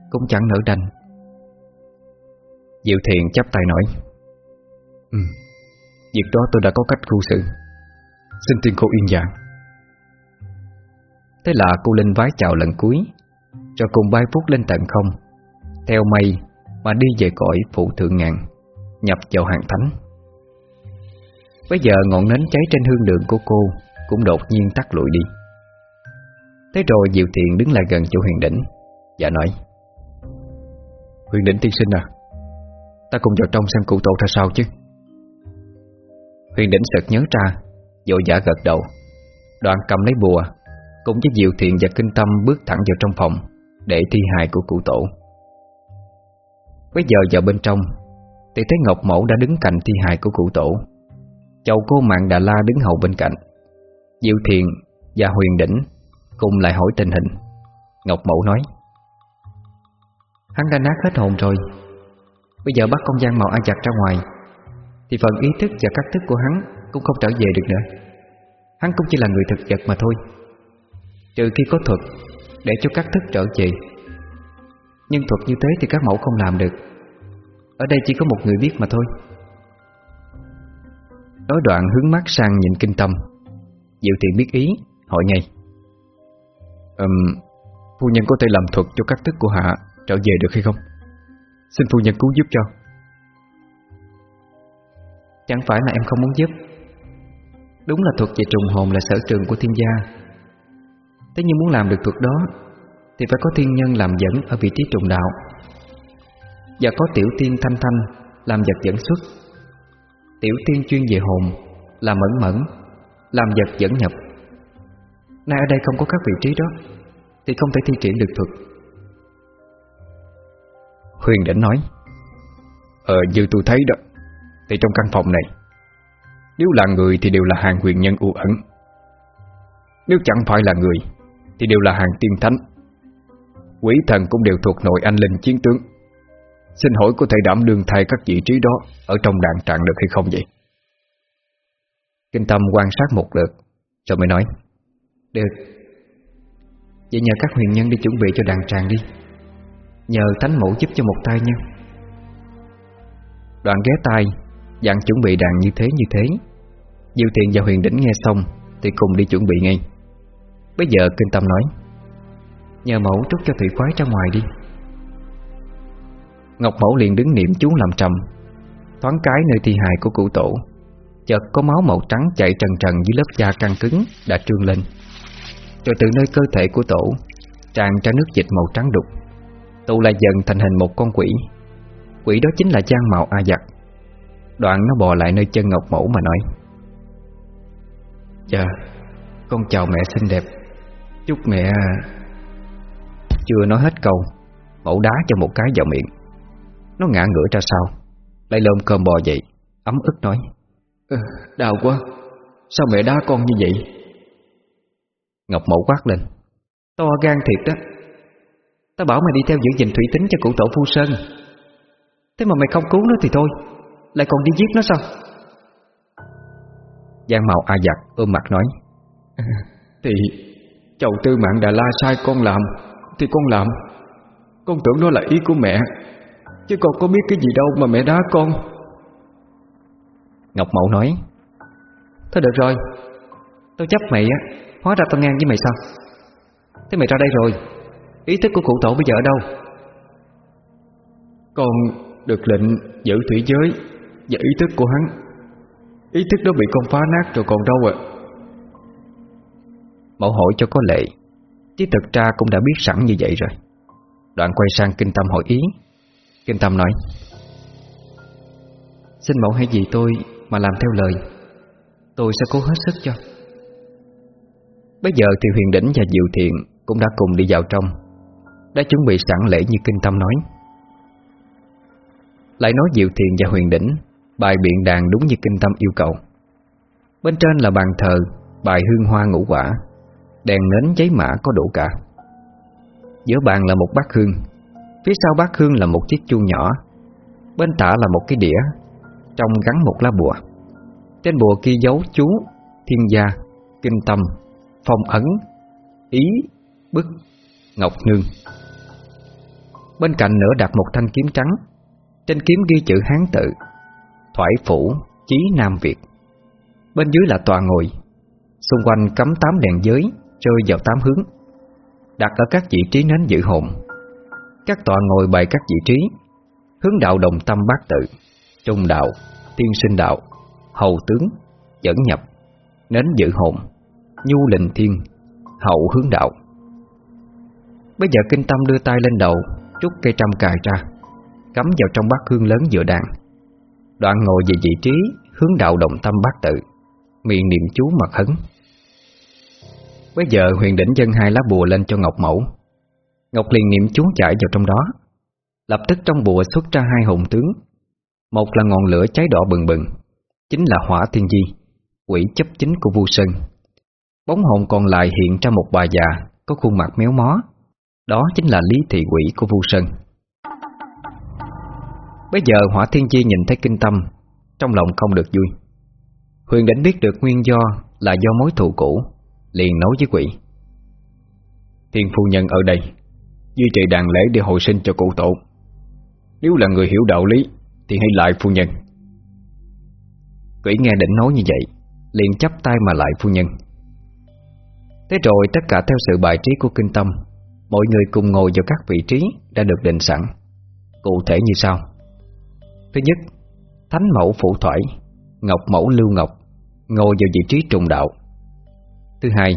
Speaker 1: Cũng chẳng nỡ đành. Diệu Thiện chắp tay nói Ừ. Việc đó tôi đã có cách khu sự Xin tiên cô yên dạ Thế là cô Linh vái chào lần cuối Rồi cùng bay phút lên tận không. Theo mây Mà đi về cõi phủ thượng ngàn Nhập vào hàng thánh. Bây giờ ngọn nến cháy trên hương lượng của cô Cũng đột nhiên tắt lụi đi Thế rồi Diệu Thiện đứng lại gần chỗ huyền đỉnh, Và nói, Huyền đỉnh tiên sinh à Ta cùng vào trong xem cụ tổ ra sao chứ? Huyền đỉnh sợt nhớ ra, Vội giả gật đầu. Đoạn cầm lấy bùa, Cùng với Diệu Thiện và Kinh Tâm bước thẳng vào trong phòng Để thi hài của cụ tổ. Bây giờ vào bên trong, Thì thấy Ngọc Mẫu đã đứng cạnh thi hài của cụ tổ. Chầu cô Mạng Đà La đứng hầu bên cạnh. Diệu Thiện và Huyền Đỉnh Cùng lại hỏi tình hình. Ngọc Mẫu nói, Hắn đã nát hết hồn rồi. Bây giờ bắt con gian màu ai chặt ra ngoài, Thì phần ý thức và các thức của hắn Cũng không trở về được nữa. Hắn cũng chỉ là người thực vật mà thôi. Trừ khi có thuật Để cho các thức trở về. Nhưng thuật như thế thì các mẫu không làm được. Ở đây chỉ có một người biết mà thôi. Nói đoạn hướng mắt sang nhìn kinh tâm. Diệu thiện biết ý, Hỏi ngay um, Phu nhân có thể làm thuật cho các thức của hạ Trở về được hay không? Xin phu nhân cứu giúp cho. Chẳng phải là em không muốn giúp. Đúng là thuật về trùng hồn là sở trường của thiên gia. Thế nhưng muốn làm được thuật đó Thì phải có thiên nhân làm dẫn Ở vị trí trùng đạo. Và có tiểu tiên thanh thanh Làm vật dẫn xuất. Tiểu tiên chuyên về hồn Là mẫn mẫn Làm vật dẫn nhập. Nay ở đây không có các vị trí đó, Thì không thể thi triển được thuật. Huyền đỉnh nói
Speaker 2: Ờ như tôi thấy đó, Thì trong căn phòng này, Nếu là người thì đều là hàng huyền nhân u ẩn. Nếu chẳng phải là người, Thì đều là hàng tiên thánh. Quỷ thần cũng đều thuộc nội anh linh chiến tướng. Xin hỏi có thể đảm đương thay các vị trí đó Ở trong đạn trạng được hay không vậy?
Speaker 1: Kinh Tâm quan sát một lượt, Rồi mới nói được. Vậy nhờ các huyền nhân đi chuẩn bị cho đàn tràng đi. Nhờ thánh mẫu giúp cho một tay nha. Đoạn ghé tay Dặn chuẩn bị đàn như thế như thế. Diêu Thiện và Huyền Đỉnh nghe xong Thì cùng đi chuẩn bị ngay. Bây giờ Kinh Tâm nói, Nhờ mẫu trút cho thủy khoái ra ngoài đi. Ngọc Mẫu liền đứng niệm chú làm trầm, Thoáng cái nơi thi hài của cụ tổ. Chợt có máu màu trắng chạy trần trần dưới lớp da căng cứng đã trương lên. Rồi từ nơi cơ thể của tổ, Tràn ra nước dịch màu trắng đục. Tụ lại dần thành hình một con quỷ. Quỷ đó chính là trang Mạo A Giặc. Đoạn nó bò lại nơi chân Ngọc Mẫu mà nói Dạ Con chào mẹ xinh đẹp. Chúc mẹ Chưa nói hết câu, Mẫu đá cho một cái vào miệng. Nó ngã ngửa ra sau, Lại lơm cơm bò dậy, Ấm ức nói
Speaker 2: ờ, Đau quá. Sao mẹ đá con như vậy?
Speaker 1: Ngọc Mẫu quát lên. To gan thiệt đó Ta bảo mày đi theo giữ gìn thủy tính cho cụ tổ phu sơn. Thế mà mày không cứu nó thì thôi. Lại còn đi giết nó sao? Giang Mạo A Giặc ôm mặt nói. [LAUGHS]
Speaker 2: Thì Chầu tư mạng Đà La sai con làm Thì con làm. Con tưởng đó là ý của mẹ Chứ con có biết cái gì đâu mà mẹ đá con.
Speaker 1: Ngọc Mậu nói. Thôi được rồi Tôi chấp mày á Hóa ra tao ngang với mày sao? Thế mày ra đây rồi. Ý thức của cụ tổ bây giờ ở đâu?
Speaker 2: Con được lệnh giữ thủy giới Và ý thức của hắn. Ý thức đó bị con phá nát rồi còn đâu ạ?
Speaker 1: Mẫu hỏi cho có lệ, Chứ thực ra cũng đã biết sẵn như vậy rồi. Đoạn quay sang Kinh Tâm hỏi ý. Kinh Tâm nói, Xin mẫu hãy vì tôi mà làm theo lời. Tôi sẽ cố hết sức cho. Bây giờ thì Huyền Đỉnh và Diệu Thiện Cũng đã cùng đi vào trong. Đã chuẩn bị sẵn lễ như Kinh Tâm nói. Lại nói Diệu Thiện và Huyền Đỉnh Bài biện đàn đúng như Kinh Tâm yêu cầu. Bên trên là bàn thờ Bài hương hoa ngũ quả Đèn nến giấy mã có đủ cả. Giữa bàn là một bát hương Phía sau bát hương là một chiếc chuông nhỏ Bên tả là một cái đĩa Trong gắn một lá bùa. Trên bùa kia dấu chú Thiên gia, kinh tâm. Phong ấn, ý, bức, ngọc nương Bên cạnh nữa đặt một thanh kiếm trắng Trên kiếm ghi chữ Hán tự thoải phủ, chí Nam Việt. Bên dưới là tòa ngồi Xung quanh cắm tám đèn giới Rơi vào tám hướng Đặt ở các vị trí nến dự hồn. Các tòa ngồi bày các vị trí Hướng đạo đồng tâm bát tự Trung đạo, tiên sinh đạo Hầu tướng, dẫn nhập Nến dự hồn. Nhu lình thiên, hậu hướng đạo. Bây giờ kinh tâm đưa tay lên đầu rút cây trăm cài ra Cắm vào trong bát hương lớn giữa đàn. Đoạn ngồi về vị trí Hướng đạo đồng tâm bát tự Miệng niệm chú mặt hấn Bây giờ huyền đỉnh dân hai lá bùa lên cho Ngọc Mẫu. Ngọc liền niệm chú chảy vào trong đó. Lập tức trong bùa xuất ra hai hồn tướng. Một là ngọn lửa cháy đỏ bừng bừng Chính là hỏa thiên di Quỷ chấp chính của Vu Sơn. Bóng hồn còn lại hiện ra một bà già, Có khuôn mặt méo mó. Đó chính là Lý Thị Quỷ của Vu Sơn. Bây giờ hỏa thiên chi nhìn thấy kinh tâm, Trong lòng không được vui. Huyền đỉnh biết được nguyên do Là do mối thù cũ, Liền nói với quỷ.
Speaker 2: Thiên phu nhân ở đây, Duy trì đàn lễ để hồi sinh cho cụ tổ. Nếu là người hiểu đạo lý, Thì hãy lại phu nhân.
Speaker 1: Quỷ nghe đỉnh nói như vậy, Liền chấp tay mà lại phu nhân. Thế rồi tất cả theo sự bài trí của kinh tâm, Mọi người cùng ngồi vào các vị trí Đã được định sẵn. Cụ thể như sau. Thứ nhất, Thánh mẫu phụ thoại Ngọc mẫu lưu ngọc, Ngồi vào vị trí trùng đạo. Thứ hai,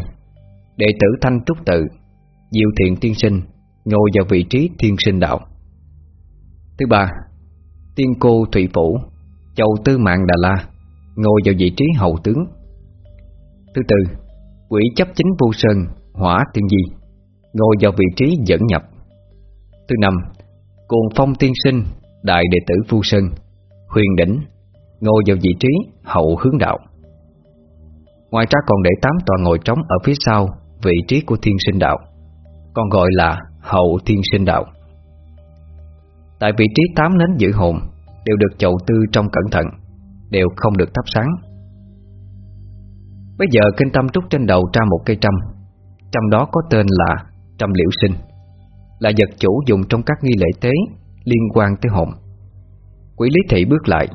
Speaker 1: Đệ tử Thanh Trúc Tự, Diệu Thiện Tiên Sinh, Ngồi vào vị trí Thiên Sinh Đạo. Thứ ba, Tiên Cô Thủy Phủ Châu Tư Mạng Đà La, Ngồi vào vị trí Hậu Tướng. Thứ tư Quỷ chấp chính vô Sơn, Hỏa Tiên Di, Ngồi vào vị trí dẫn nhập. Thứ năm, Cuồng Phong Tiên Sinh, Đại đệ tử vô Sơn, Huyền Đỉnh, Ngồi vào vị trí hậu hướng đạo. Ngoài ra còn để tám tòa ngồi trống ở phía sau Vị trí của thiên sinh đạo, Còn gọi là hậu thiên sinh đạo. Tại vị trí tám nến giữ hồn Đều được chậu tư trong cẩn thận, Đều không được thắp sáng. Bây giờ kinh tâm trúc trên đầu ra một cây trăm. Trăm đó có tên là trăm liễu sinh. Là vật chủ dùng trong các nghi lễ tế Liên quan tới hồn. Quỷ lý thị bước lại,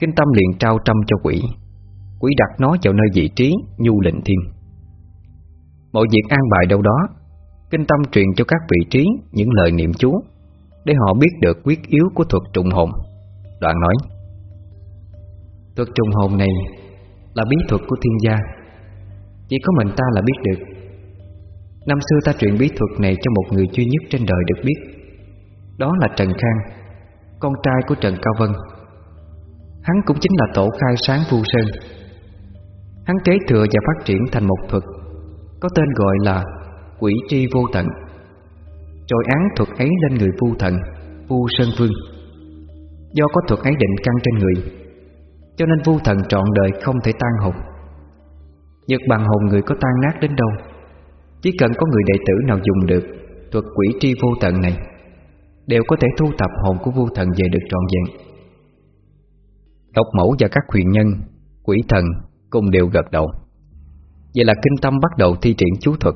Speaker 1: Kinh tâm liền trao trăm cho quỷ. Quỷ đặt nó vào nơi vị trí Nhu lệnh thiên. Mọi việc an bài đâu đó, Kinh tâm truyền cho các vị trí Những lời niệm chú Để họ biết được quyết yếu của thuật trùng hồn. Đoạn nói, Thuật trùng hồn này là bí thuật của thiên gia. Chỉ có mình ta là biết được. Năm xưa ta truyền bí thuật này Cho một người duy nhất trên đời được biết. Đó là Trần Khang, Con trai của Trần Cao Vân. Hắn cũng chính là tổ khai sáng Vu Sơn. Hắn kế thừa và phát triển thành một thuật, Có tên gọi là Quỷ tri vô tận. Trội án thuật ấy lên người Vu thần, Vu Sơn Vương. Do có thuật ấy định căn trên người cho nên Vu thần trọn đời không thể tan hồn. Nhật bằng hồn người có tan nát đến đâu? Chỉ cần có người đệ tử nào dùng được Thuật quỷ tri vô tận này, Đều có thể thu tập hồn của vu thần về được trọn vẹn. Độc mẫu và các huyền nhân, Quỷ thần cùng đều gật đầu. Vậy là kinh tâm bắt đầu thi triển chú thuật.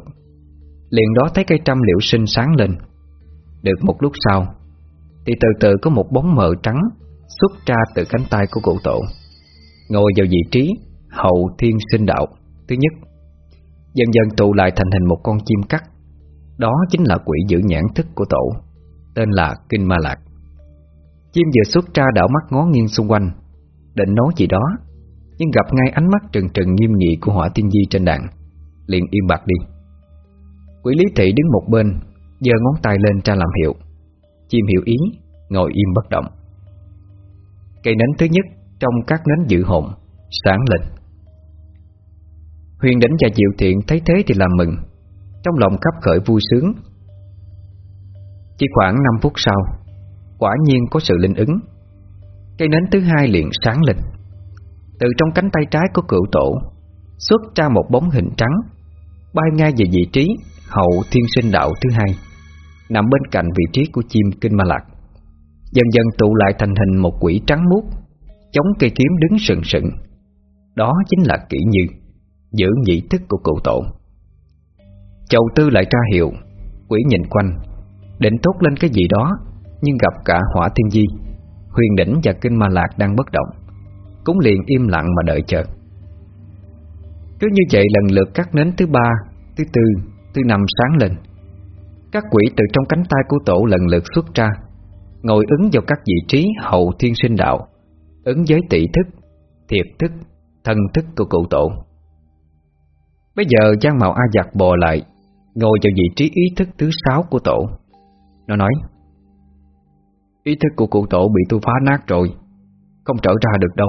Speaker 1: Liền đó thấy cây trăm liễu sinh sáng lên. Được một lúc sau, Thì từ từ có một bóng mờ trắng Xuất ra từ cánh tay của cụ tổ. Ngồi vào vị trí Hậu thiên sinh đạo. Thứ nhất, Dần dần tụ lại thành hình một con chim cắt. Đó chính là quỷ giữ nhãn thức của tổ, Tên là Kinh Ma Lạc. Chim vừa xuất ra đảo mắt ngó nghiêng xung quanh, Định nói gì đó, Nhưng gặp ngay ánh mắt trừng trừng nghiêm nghị của hỏa tiên di trên đàn, Liền im bặt đi. Quỷ lý thị đứng một bên, giơ ngón tay lên ra làm hiệu. Chim hiểu ý, Ngồi im bất động. Cây nến thứ nhất trong các nến dự hồn, Sáng lên. Huyền đỉnh và diệu thiện thấy thế thì làm mừng, Trong lòng khắp khởi vui sướng. Chỉ khoảng 5 phút sau, Quả nhiên có sự linh ứng. Cây nến thứ hai liền sáng lên. Từ trong cánh tay trái của cựu tổ, Xuất ra một bóng hình trắng, Bay ngay về vị trí Hậu thiên sinh đạo thứ hai, Nằm bên cạnh vị trí của chim kinh ma lạc. Dần dần tụ lại thành hình một quỷ trắng muốt. Chống cây kiếm đứng sừng sừng Đó chính là kỹ như Giữ nhị thức của cụ tổ. Chầu tư lại tra hiệu Quỷ nhìn quanh Định tốt lên cái gì đó Nhưng gặp cả hỏa thiên di Huyền đỉnh và kinh ma lạc đang bất động Cũng liền im lặng mà đợi chờ. Cứ như vậy lần lượt các nến thứ ba Thứ tư, thứ năm sáng lên. Các quỷ từ trong cánh tay của tổ lần lượt xuất ra Ngồi ứng vào các vị trí hậu thiên sinh đạo. Ứng với tỷ thức, thiệt thức, thân thức của cụ tổ. Bây giờ Giang Mạo A Giặc bò lại Ngồi vào vị trí ý thức thứ sáu của tổ. Nó nói Ý thức của cụ tổ bị tôi phá nát rồi Không trở ra được đâu.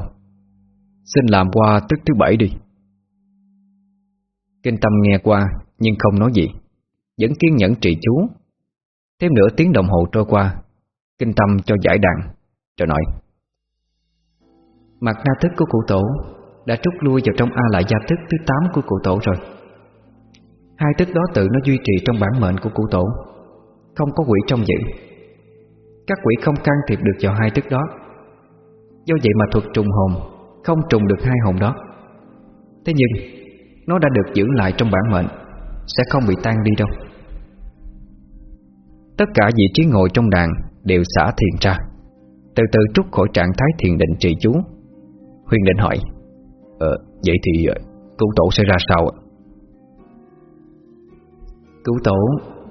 Speaker 1: Xin làm qua tức thứ bảy đi. Kinh tâm nghe qua Nhưng không nói gì Vẫn kiên nhẫn trì chú. Thêm nửa tiếng đồng hồ trôi qua Kinh tâm cho giải đàn Rồi nói Mặt na thức của cụ tổ Đã trút lui vào trong A lại gia thức thứ 8 của cụ tổ rồi. Hai thức đó tự nó duy trì trong bản mệnh của cụ tổ, Không có quỷ trong giữ các quỷ không can thiệp được vào hai thức đó. Do vậy mà thuật trùng hồn Không trùng được hai hồn đó. Thế nhưng, Nó đã được giữ lại trong bản mệnh, Sẽ không bị tan đi đâu. Tất cả vị trí ngồi trong đàn Đều xả thiền ra, Từ từ trút khỏi trạng thái thiền định trì chú. Huyền định hỏi Ờ, vậy thì ờ, cứu tổ sẽ ra sao ạ? Cứu tổ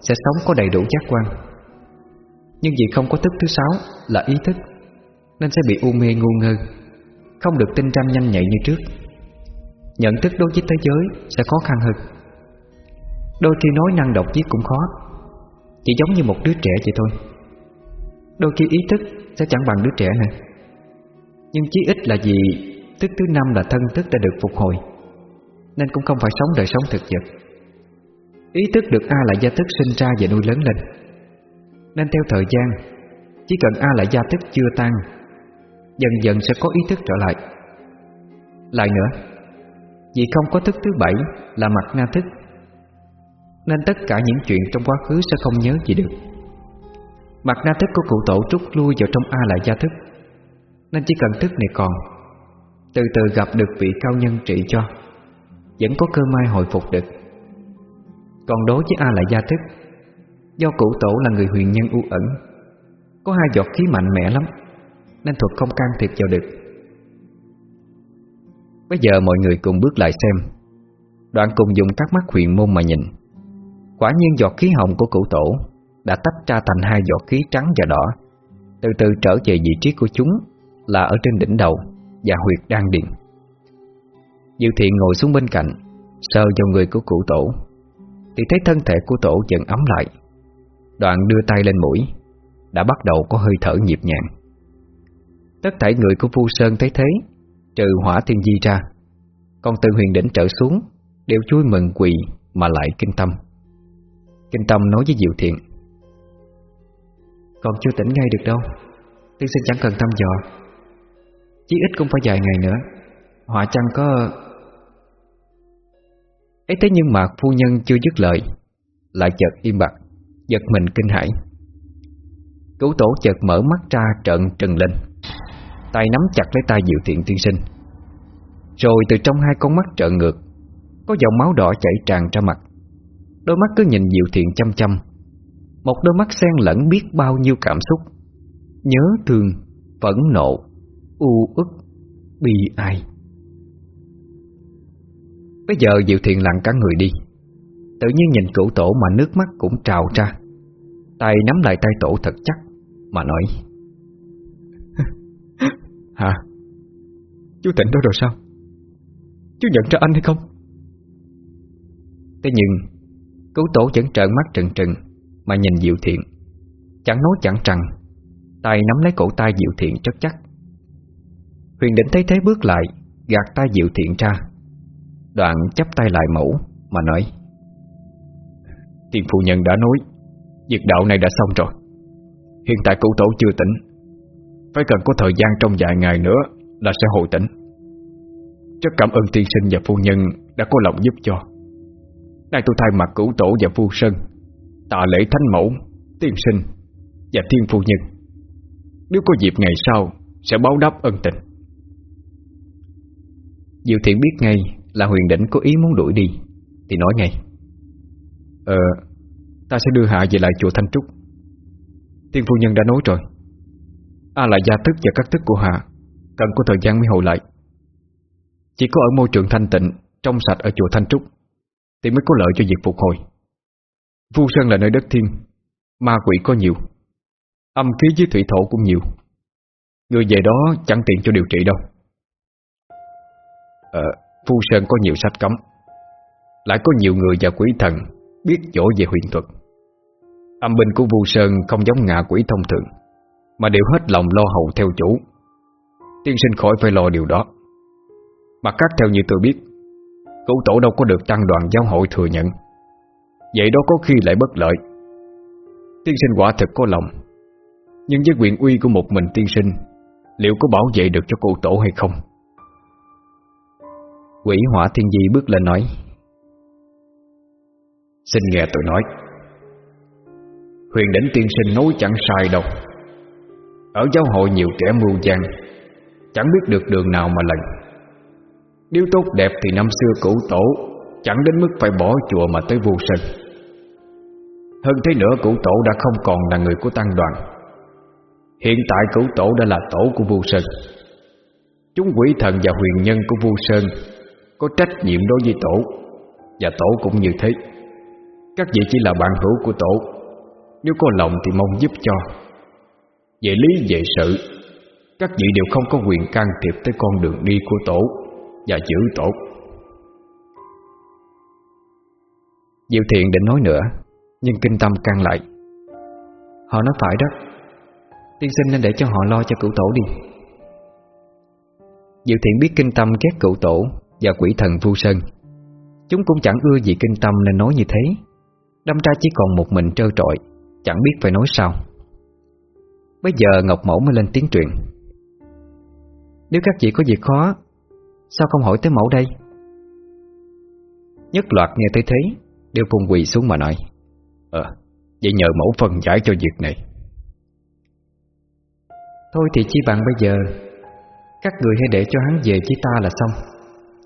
Speaker 1: sẽ sống có đầy đủ giác quan nhưng vì không có thức thứ sáu là ý thức Nên sẽ bị u mê ngu ngơ Không được tinh ranh nhanh nhạy như trước. Nhận thức đối với thế giới sẽ khó khăn hơn. Đôi khi nói năng độc viết cũng khó Chỉ giống như một đứa trẻ vậy thôi. Đôi khi ý thức sẽ chẳng bằng đứa trẻ này nhưng chí ít là vì Thức thứ năm là thân thức đã được phục hồi, Nên cũng không phải sống đời sống thực vật. Ý thức được A là gia thức sinh ra và nuôi lớn lên, nên theo thời gian, Chỉ cần A lại gia thức chưa tan, Dần dần sẽ có ý thức trở lại. Lại nữa, Vì không có thức thứ bảy Là mặt na thức, Nên tất cả những chuyện trong quá khứ Sẽ không nhớ gì được. Mặt na thức của cụ tổ trút lui vào trong A lại gia thức. Nên chỉ cần thức này còn. Từ từ gặp được vị cao nhân trị cho. Vẫn có cơ may hồi phục được. Còn đối với A lại gia thức, Do cụ tổ là người huyền nhân u ẩn, Có hai giọt khí mạnh mẽ lắm, Nên thuật không can thiệp vào được. Bây giờ mọi người cùng bước lại xem. Đoạn cùng dùng các mắt huyền môn mà nhìn. Quả nhiên giọt khí hồng của cụ tổ Đã tách ra thành hai giọt khí trắng và đỏ, Từ từ trở về vị trí của chúng. Là ở trên đỉnh đầu Và huyệt đan điện Diệu thiện ngồi xuống bên cạnh, Sờ vào người của cụ tổ. Thì thấy thân thể của tổ dần ấm lại. Đoạn đưa tay lên mũi, Đã bắt đầu có hơi thở nhịp nhàng. Tất thảy người của Phu Sơn thấy thế, Trừ hỏa thiên di ra, Còn từ huyền đỉnh trở xuống, Đều chui mừng quỳ mà lại kinh tâm. Kinh tâm nói với Diệu Thiện, Còn chưa tỉnh ngay được đâu, Tiên sinh chẳng cần thăm dò. Chí ít cũng phải vài ngày nữa. Họa chăng có ấy thế nhưng mà phu nhân chưa dứt lời Lại chợt im bặt Giật mình kinh hãi. Cứu tổ chợt mở mắt ra trợn trừng lên Tay nắm chặt lấy tay Diệu Thiện tiên sinh. Rồi từ trong hai con mắt trợn ngược Có dòng máu đỏ chảy tràn ra mặt. Đôi mắt cứ nhìn Diệu Thiện chăm chăm. Một đôi mắt xen lẫn biết bao nhiêu cảm xúc. Nhớ thương, phẫn nộ, u ức, bi ai. Bây giờ Diệu Thiện lặng cả người đi. Tự nhiên nhìn cửu tổ mà nước mắt cũng trào ra. Tay nắm lại tay tổ thật chắc Mà nói [LAUGHS] Hả? Chú tỉnh đó rồi sao? Chú nhận ra anh hay không? Thế nhưng cửu tổ vẫn trợn mắt trừng trừng Mà nhìn Diệu Thiện Chẳng nói chẳng rằng Tay nắm lấy cổ tay Diệu Thiện chất chắc. Huyền định thấy thế bước lại, Gạt tay Diệu Thiện ra. Đoạn chấp tay lại mẫu, Mà nói Tiên phụ nhân đã nói, Việc đạo này đã xong rồi. Hiện tại cụ tổ chưa tỉnh, Phải cần có thời gian trong vài ngày nữa Là sẽ hồi tỉnh. Rất cảm ơn tiên sinh và phu nhân Đã có lòng giúp cho. Nay tôi thay mặt cụ tổ và phu sân, Tạ lễ thánh mẫu, Tiên sinh Và thiên phu nhân. Nếu có dịp ngày sau, Sẽ báo đáp ân tình. Diệu thiện biết ngay Là huyền đỉnh có ý muốn đuổi đi, Thì nói ngay. Ờ Ta sẽ đưa Hạ về lại chùa Thanh Trúc. Tiên phu nhân đã nói rồi. A là gia thức và các thức của Hạ Cần có thời gian mới hồi lại. Chỉ có ở môi trường thanh tịnh, Trong sạch ở chùa Thanh Trúc, Thì mới có lợi cho việc phục hồi. Vu Sơn là nơi đất thiên Ma quỷ có nhiều, Âm khí với thủy thổ cũng nhiều. Người về đó chẳng tiện cho điều trị đâu. Ờ, Phu Sơn có nhiều sách cấm. Lại có nhiều người và quỷ thần Biết chỗ về huyền thuật. Âm binh của Vu Sơn không giống ngạ quỷ thông thường Mà đều hết lòng lo hậu theo chủ. Tiên sinh khỏi phải lo điều đó. Mặt khác theo như tôi biết Cụ tổ đâu có được tăng đoàn giáo hội thừa nhận. Vậy đó có khi lại bất lợi. Tiên sinh quả thực có lòng. Nhưng với quyền uy của một mình tiên sinh Liệu có bảo vệ được cho cụ tổ hay không? Quỷ hỏa thiên di bước lên nói, Xin nghe tôi nói, Huyền đỉnh tiên sinh nói chẳng sai đâu. Ở giáo hội nhiều kẻ mưu gian, Chẳng biết được đường nào mà lần Nếu tốt đẹp thì năm xưa cũ tổ Chẳng đến mức phải bỏ chùa mà tới vô sinh. Hơn thế nữa cũ tổ đã không còn là người của tăng đoàn. Hiện tại cửu tổ đã là tổ của Vu Sơn Chúng quỷ thần và huyền nhân của Vu Sơn có trách nhiệm đối với tổ, Và tổ cũng như thế. Các vị chỉ là bạn hữu của tổ, Nếu có lòng thì mong giúp cho. Về lý, về sự, Các vị đều không có quyền can thiệp Tới con đường đi của tổ Và giữ tổ. Diệu thiện định nói nữa, Nhưng kinh tâm can lại. Họ nói phải đó, Tiên sinh nên để cho họ lo cho cửu tổ đi. Diệu thiện biết kinh tâm ghét cửu tổ và quỷ thần vu sơn. Chúng cũng chẳng ưa gì kinh tâm nên nói như thế. Đâm ra chỉ còn một mình trơ trọi, Chẳng biết phải nói sao. Bây giờ Ngọc Mẫu mới lên tiếng truyện Nếu các chị có việc khó, Sao không hỏi tới mẫu đây? Nhất loạt nghe thấy thế, Đều cùng quỳ xuống mà nói
Speaker 2: Ờ Vậy nhờ mẫu phần giải cho việc này.
Speaker 1: Thôi thì chi bằng bây giờ, Các người hãy để cho hắn về với ta là xong.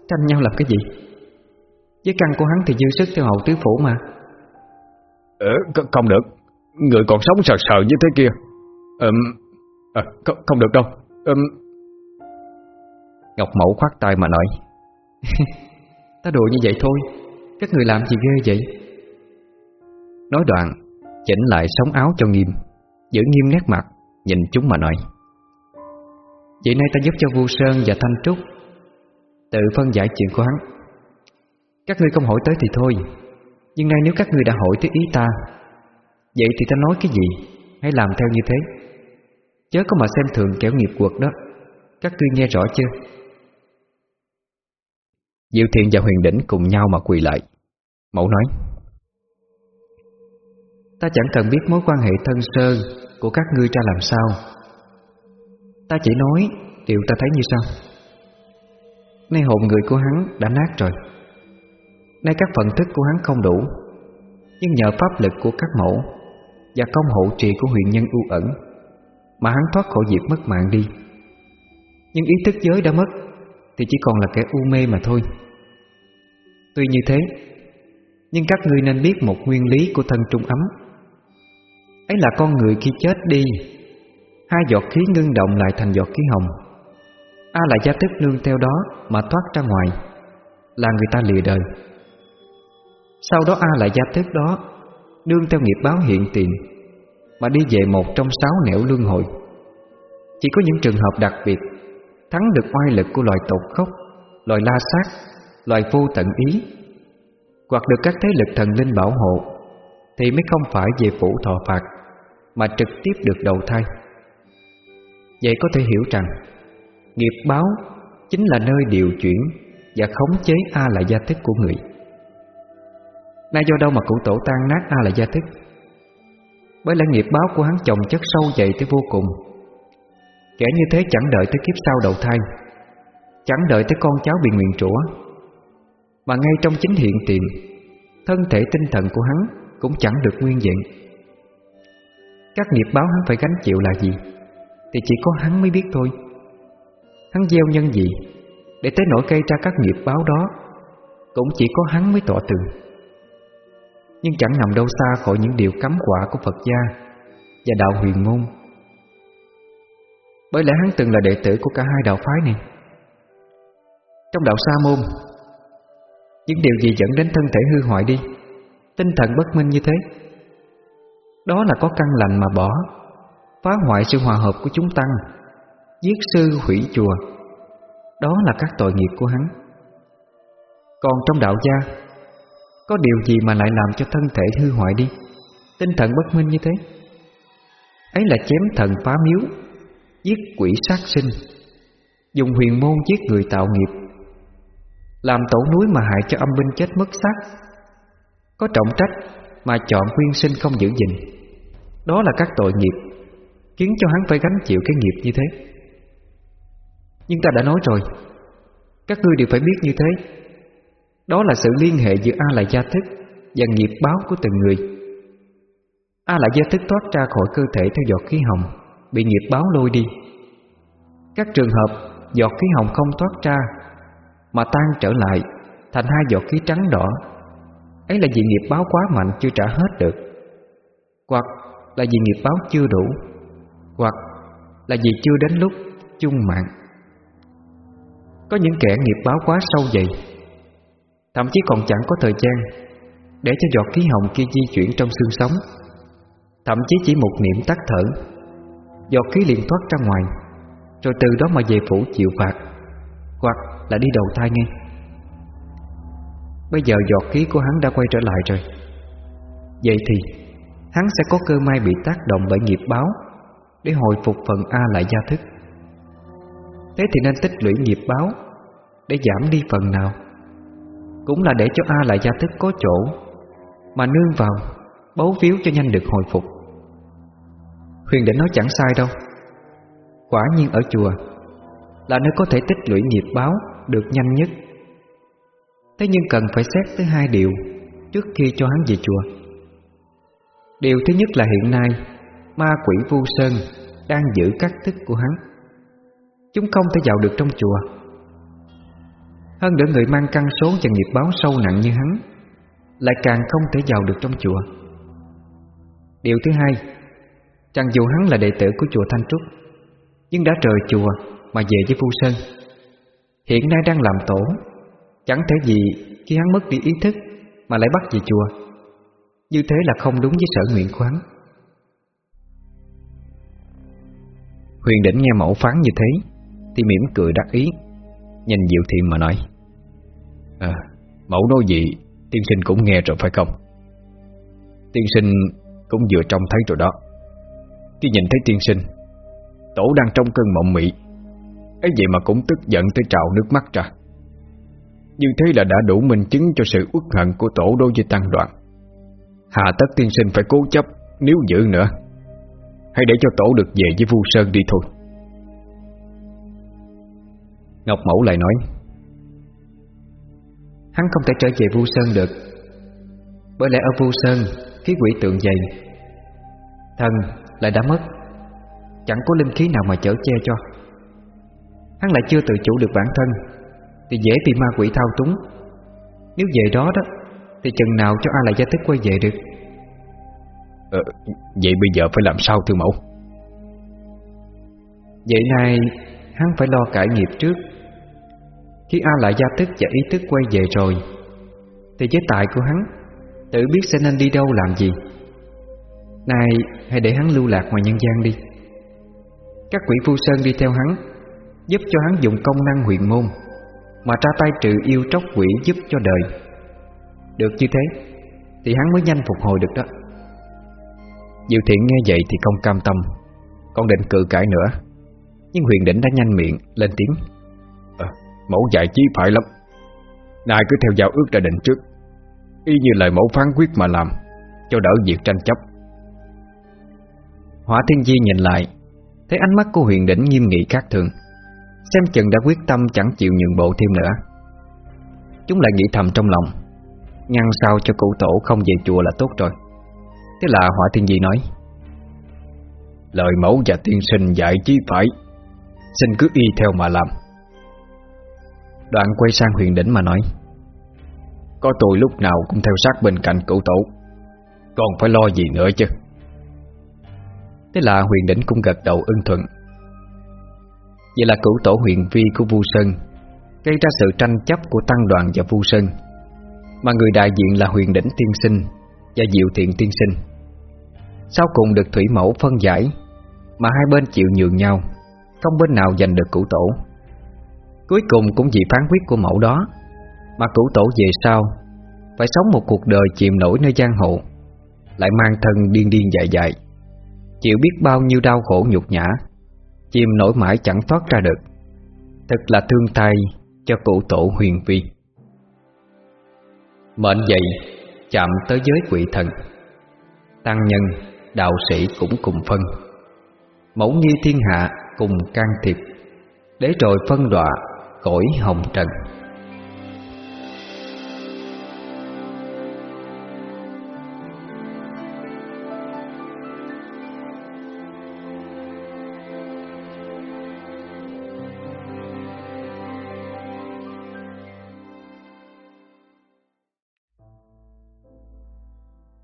Speaker 1: Tranh nhau làm cái gì? Với căn của hắn thì dư sức theo hậu tứ phủ mà.
Speaker 2: Ờ, không được. Người còn sống sờ sờ như thế kia. Um, à, không, không được đâu. Um...
Speaker 1: Ngọc Mẫu khoát tay mà nói. [LAUGHS] Ta đùa như vậy thôi. Các người làm gì ghê vậy? Nói đoạn Chỉnh lại sống áo cho nghiêm. Giữ nghiêm nét mặt Nhìn chúng mà nói. Vậy nay ta giúp cho Vu Sơn và Thanh Trúc Tự phân giải chuyện của hắn. Các ngươi không hỏi tới thì thôi, Nhưng nay nếu các ngươi đã hỏi tới ý ta, Vậy thì ta nói cái gì Hãy làm theo như thế? Chớ có mà xem thường kẻo nghiệp quật đó, Các ngươi nghe rõ chưa? Diệu Thiện và Huyền Đỉnh cùng nhau mà quỳ lại. Mẫu nói, Ta chẳng cần biết mối quan hệ thân sơ Của các ngươi ra làm sao. Ta chỉ nói Điều ta thấy như sau. Nay hồn người của hắn đã nát rồi. Nay các phần thức của hắn không đủ. Nhưng nhờ pháp lực của các mẫu Và công hộ trì của huyền nhân u ẩn Mà hắn thoát khỏi việc mất mạng đi. Nhưng ý thức giới đã mất Thì chỉ còn là kẻ u mê mà thôi. Tuy như thế, Nhưng các ngươi nên biết một nguyên lý của thân trung ấm. Ấy là con người khi chết đi, Hai giọt khí ngưng động lại thành giọt khí hồng. A lại gia tức nương theo đó Mà thoát ra ngoài, Là người ta lìa đời. Sau đó A lại gia tức đó Nương theo nghiệp báo hiện tiền Mà đi về một trong sáu nẻo luân hồi. Chỉ có những trường hợp đặc biệt, Thắng được oai lực của loài tột khốc, Loài la sát, Loài vô tận ý, Hoặc được các thế lực thần linh bảo hộ, Thì mới không phải về phủ thọ phạt, Mà trực tiếp được đầu thai. Vậy có thể hiểu rằng Nghiệp báo chính là nơi điều chuyển Và khống chế A là gia thức của người. Nay do đâu mà cụ tổ tan nát A là gia thức Bởi lẽ nghiệp báo của hắn chồng chất sâu dày tới vô cùng. Kẻ như thế chẳng đợi tới kiếp sau đầu thai, Chẳng đợi tới con cháu bị nguyện rủa. Mà ngay trong chính hiện tiền, Thân thể tinh thần của hắn Cũng chẳng được nguyên vẹn. Các nghiệp báo hắn phải gánh chịu là gì? Thì chỉ có hắn mới biết thôi. Hắn gieo nhân gì, Để tới nỗi cây ra các nghiệp báo đó, Cũng chỉ có hắn mới tỏ tường Nhưng chẳng nằm đâu xa khỏi những điều cấm quả của Phật gia Và đạo huyền môn. Bởi lẽ hắn từng là đệ tử của cả hai đạo phái này. Trong đạo Sa môn, Những điều gì dẫn đến thân thể hư hoại đi, Tinh thần bất minh như thế, Đó là có căn lành mà bỏ, Phá hoại sự hòa hợp của chúng tăng. Giết sư hủy chùa. Đó là các tội nghiệp của hắn. Còn trong đạo gia, Có điều gì mà lại làm cho thân thể hư hoại đi? Tinh thần bất minh như thế. Ấy là chém thần phá miếu, Giết quỷ sát sinh. Dùng huyền môn giết người tạo nghiệp. Làm tổ núi mà hại cho âm binh chết mất xác. Có trọng trách Mà chọn quyên sinh không giữ gìn. Đó là các tội nghiệp, Khiến cho hắn phải gánh chịu cái nghiệp như thế nhưng ta đã nói rồi. Các ngươi đều phải biết như thế. Đó là sự liên hệ giữa a lại gia thức Và nghiệp báo của từng người. A lại gia thức thoát ra khỏi cơ thể theo giọt khí hồng, Bị nghiệp báo lôi đi. Các trường hợp giọt khí hồng không thoát ra Mà tan trở lại Thành hai giọt khí trắng đỏ, Ấy là vì nghiệp báo quá mạnh chưa trả hết được, Hoặc là vì nghiệp báo chưa đủ, Hoặc là vì chưa đến lúc chung mạng có những kẻ nghiệp báo quá sâu dày Thậm chí còn chẳng có thời gian Để cho giọt khí hồng kia di chuyển trong xương sống. Thậm chí chỉ một niệm tắt thở. Giọt khí liền thoát ra ngoài. Rồi từ đó mà về phủ chịu phạt. Hoặc là đi đầu thai ngay. Bây giờ giọt khí của hắn đã quay trở lại rồi. Vậy thì, Hắn sẽ có cơ may bị tác động bởi nghiệp báo Để hồi phục phần A lại gia thức. Thế thì nên tích lũy nghiệp báo Để giảm đi phần nào. Cũng là để cho A lại gia thức có chỗ Mà nương vào, Bấu víu cho nhanh được hồi phục. Huyền định nói chẳng sai đâu. Quả nhiên ở chùa Là nơi có thể tích lũy nghiệp báo Được nhanh nhất. Thế nhưng cần phải xét tới hai điều Trước khi cho hắn về chùa. Điều thứ nhất là hiện nay Ma quỷ vu sơn Đang giữ các thức của hắn. Chúng không thể vào được trong chùa. Hơn nữa người mang căn số và nghiệp báo sâu nặng như hắn Lại càng không thể vào được trong chùa. Điều thứ hai, Chẳng dù hắn là đệ tử của chùa Thanh Trúc, Nhưng đã rời chùa Mà về với phu Sơn. Hiện nay đang làm tổ, Chẳng thể gì khi hắn mất đi ý thức Mà lại bắt về chùa. Như thế là không đúng với sở nguyện của hắn.
Speaker 2: Huyền đỉnh nghe mẫu phán như thế thì mỉm cười đắc ý. Nhìn Diệu Thiện mà nói À, mẫu nói gì Tiên sinh cũng nghe rồi phải không? Tiên sinh cũng vừa trông thấy rồi đó. Khi nhìn thấy tiên sinh Tổ đang trong cơn mộng mị ấy vậy mà cũng tức giận tới trào nước mắt ra. Như thế là đã đủ minh chứng cho sự uất hận của tổ đối với tăng đoạn Hà tất tiên sinh phải cố chấp Nếu giữ nữa Hãy để cho tổ được về với Vu Sơn đi thôi.
Speaker 1: Ngọc Mẫu lại nói Hắn không thể trở về Vu Sơn được. Bởi lẽ ở Vu Sơn Khí quỷ tượng dày Thần lại đã mất. Chẳng có linh khí nào mà chở che cho. Hắn lại chưa tự chủ được bản thân Thì dễ bị ma quỷ thao túng. Nếu về đó đó Thì chừng nào cho ai lại gia tức quay về được?
Speaker 2: Ờ, Vậy bây giờ phải làm sao thưa mẫu?
Speaker 1: Vậy nay Hắn phải lo cải nghiệp trước khi A lại gia tức và ý thức quay về rồi, Thì với tài của hắn, Tự biết sẽ nên đi đâu làm gì. Này, hãy để hắn lưu lạc ngoài nhân gian đi. Các quỷ phu sơn đi theo hắn, Giúp cho hắn dùng công năng huyền môn, Mà ra tay trừ yêu tróc quỷ giúp cho đời. Được như thế, Thì hắn mới nhanh phục hồi được đó.
Speaker 2: Diệu thiện nghe vậy thì không cam tâm Con định cự cãi nữa. Nhưng huyền đỉnh đã nhanh miệng, lên tiếng. Mẫu dạy chí phải lắm. Nài cứ theo giao ước đã định trước, Y như lời mẫu phán quyết mà làm, Cho đỡ việc tranh chấp.
Speaker 1: Hỏa Thiên Di nhìn lại, Thấy ánh mắt của huyền đỉnh nghiêm nghị khác thường, Xem chừng đã quyết tâm chẳng chịu nhượng bộ thêm nữa. Chúng lại nghĩ thầm trong lòng, Ngăn sao cho cụ tổ không về chùa là tốt rồi. Thế là Hỏa Thiên Di nói,
Speaker 2: Lời mẫu và tiên sinh dạy chí phải, Xin cứ y theo mà làm.
Speaker 1: Đoạn quay sang huyền đỉnh mà nói
Speaker 2: Có tôi lúc nào cũng theo sát bên cạnh cụ tổ. Còn phải lo gì nữa chứ?
Speaker 1: Thế là huyền đỉnh cũng gật đầu ưng thuận. Vậy là cửu tổ huyền vi của Vu Sơn Gây ra sự tranh chấp của tăng đoàn và Vu Sơn. Mà người đại diện là huyền đỉnh tiên sinh Và diệu thiện tiên sinh. Sau cùng được thủy mẫu phân giải Mà hai bên chịu nhường nhau Không bên nào giành được cửu tổ Cuối cùng cũng vì phán quyết của mẫu đó Mà cửu tổ về sau Phải sống một cuộc đời chìm nổi nơi giang hồ Lại mang thân điên điên dại dại Chịu biết bao nhiêu đau khổ nhục nhã Chìm nổi mãi chẳng thoát ra được. Thật là thương tay cho cụ tổ huyền vi. Mệnh vậy chạm tới giới quỷ thần Tăng nhân, đạo sĩ cũng cùng phân. Mẫu nhi thiên hạ cùng can thiệp Để rồi phân đọa cõi hồng trần.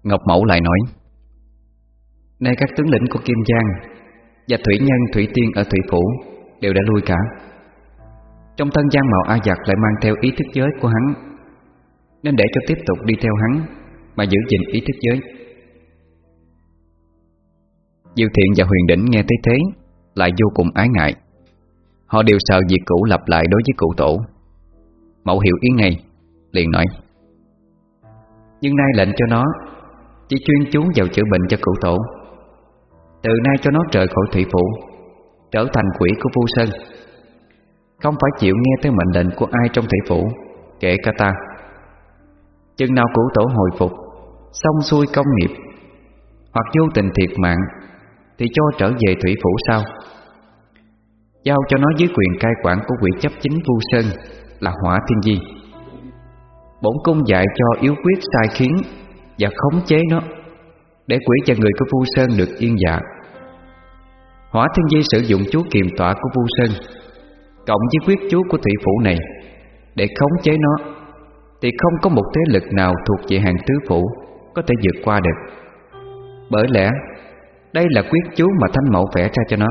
Speaker 2: Ngọc Mẫu lại nói,
Speaker 1: Nay các tướng lĩnh của Kim Giang Và thủy nhân thủy tiên ở thủy phủ Đều đã lui cả. Trong thân gian mạo A Giặc lại mang theo ý thức giới của hắn, Nên để cho tiếp tục đi theo hắn Mà giữ gìn ý thức giới.
Speaker 2: Diệu Thiện và Huyền Đỉnh nghe thấy thế, Lại vô cùng ái ngại. Họ đều sợ việc cũ lặp lại đối với cụ tổ. Mẫu hiểu ý ngay, Liền nói,
Speaker 1: Nhưng nay lệnh cho nó, chỉ chuyên chú vào chữa bệnh cho cụ tổ. Từ nay cho nó rời khỏi thủy phủ, Trở thành quỷ của Vu Sơn. Không phải chịu nghe tới mệnh lệnh của ai trong thủy phủ, Kể cả ta. Chừng nào cụ tổ hồi phục, Xong xuôi công nghiệp, Hoặc vô tình thiệt mạng, Thì cho trở về thủy phủ sau. Giao cho nó dưới quyền cai quản của quỷ chấp chính Vu Sơn Là hỏa thiên di. Bổn cung dạy cho yếu quyết sai khiến Và khống chế nó, Để quỷ và người của Vu Sơn được yên dạ. Hỏa thiên di sử dụng chú kiềm tỏa của Vu Sơn. Cộng với quyết chú của thủy phủ này, Để khống chế nó, Thì không có một thế lực nào thuộc về hàng tứ phủ Có thể vượt qua được. Bởi lẽ, Đây là quyết chú mà Thanh Mẫu vẽ ra cho nó.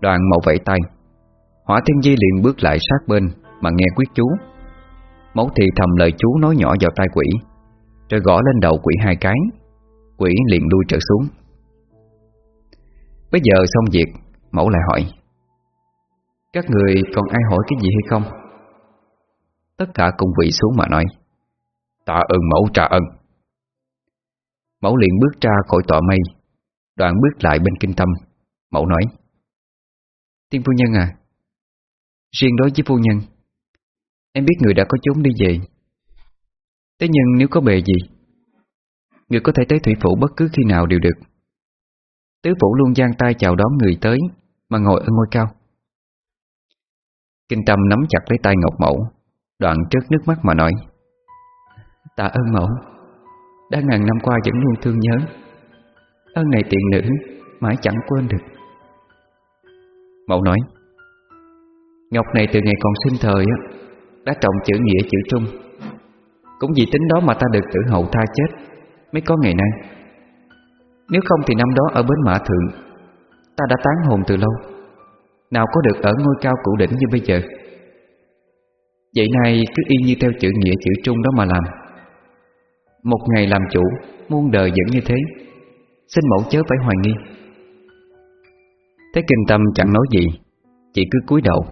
Speaker 1: Đoàn mẫu vẫy tay, Hỏa thiên di liền bước lại sát bên Mà nghe quyết chú. Mẫu thì thầm lời chú nói nhỏ vào tai quỷ, Rồi gõ lên đầu quỷ hai cái. Quỷ liền lui trở xuống. Bây giờ xong việc, Mẫu lại hỏi các người còn ai hỏi cái gì hay không? Tất cả cùng vị xuống mà nói Tạ ơn mẫu trả ơn Mẫu liền bước ra khỏi tọa mây, Đoạn bước lại bên kinh tâm. Mẫu nói, Tiên phu nhân à Riêng đối với phu nhân, Em biết người đã có chốn đi về. Thế nhưng nếu có bề gì, Người có thể tới thủy phủ bất cứ khi nào đều được. Tứ phủ luôn giang tay chào đón người tới Mà ngồi ở ngôi cao. Kinh tâm nắm chặt lấy tay Ngọc Mẫu, Đoạn trước nước mắt mà nói, Tạ ơn mẫu, Đã ngàn năm qua vẫn luôn thương nhớ. Ơn này tiện nữ, Mãi chẳng quên được. Mẫu nói, Ngọc này từ ngày còn sinh thời á, Đã trọng chữ nghĩa chữ trung. Cũng vì tính đó mà ta được tử hậu tha chết, Mới có ngày nay. Nếu không thì năm đó ở bến mã thượng, Ta đã tán hồn từ lâu. Nào có được ở ngôi cao cụ đỉnh như bây giờ? Vậy nay cứ y như theo chữ nghĩa chữ trung đó mà làm. Một ngày làm chủ, Muôn đời vẫn như thế. Xin mẫu chớ phải hoài nghi. Thế kinh tâm chẳng nói gì, Chỉ cứ cúi đầu.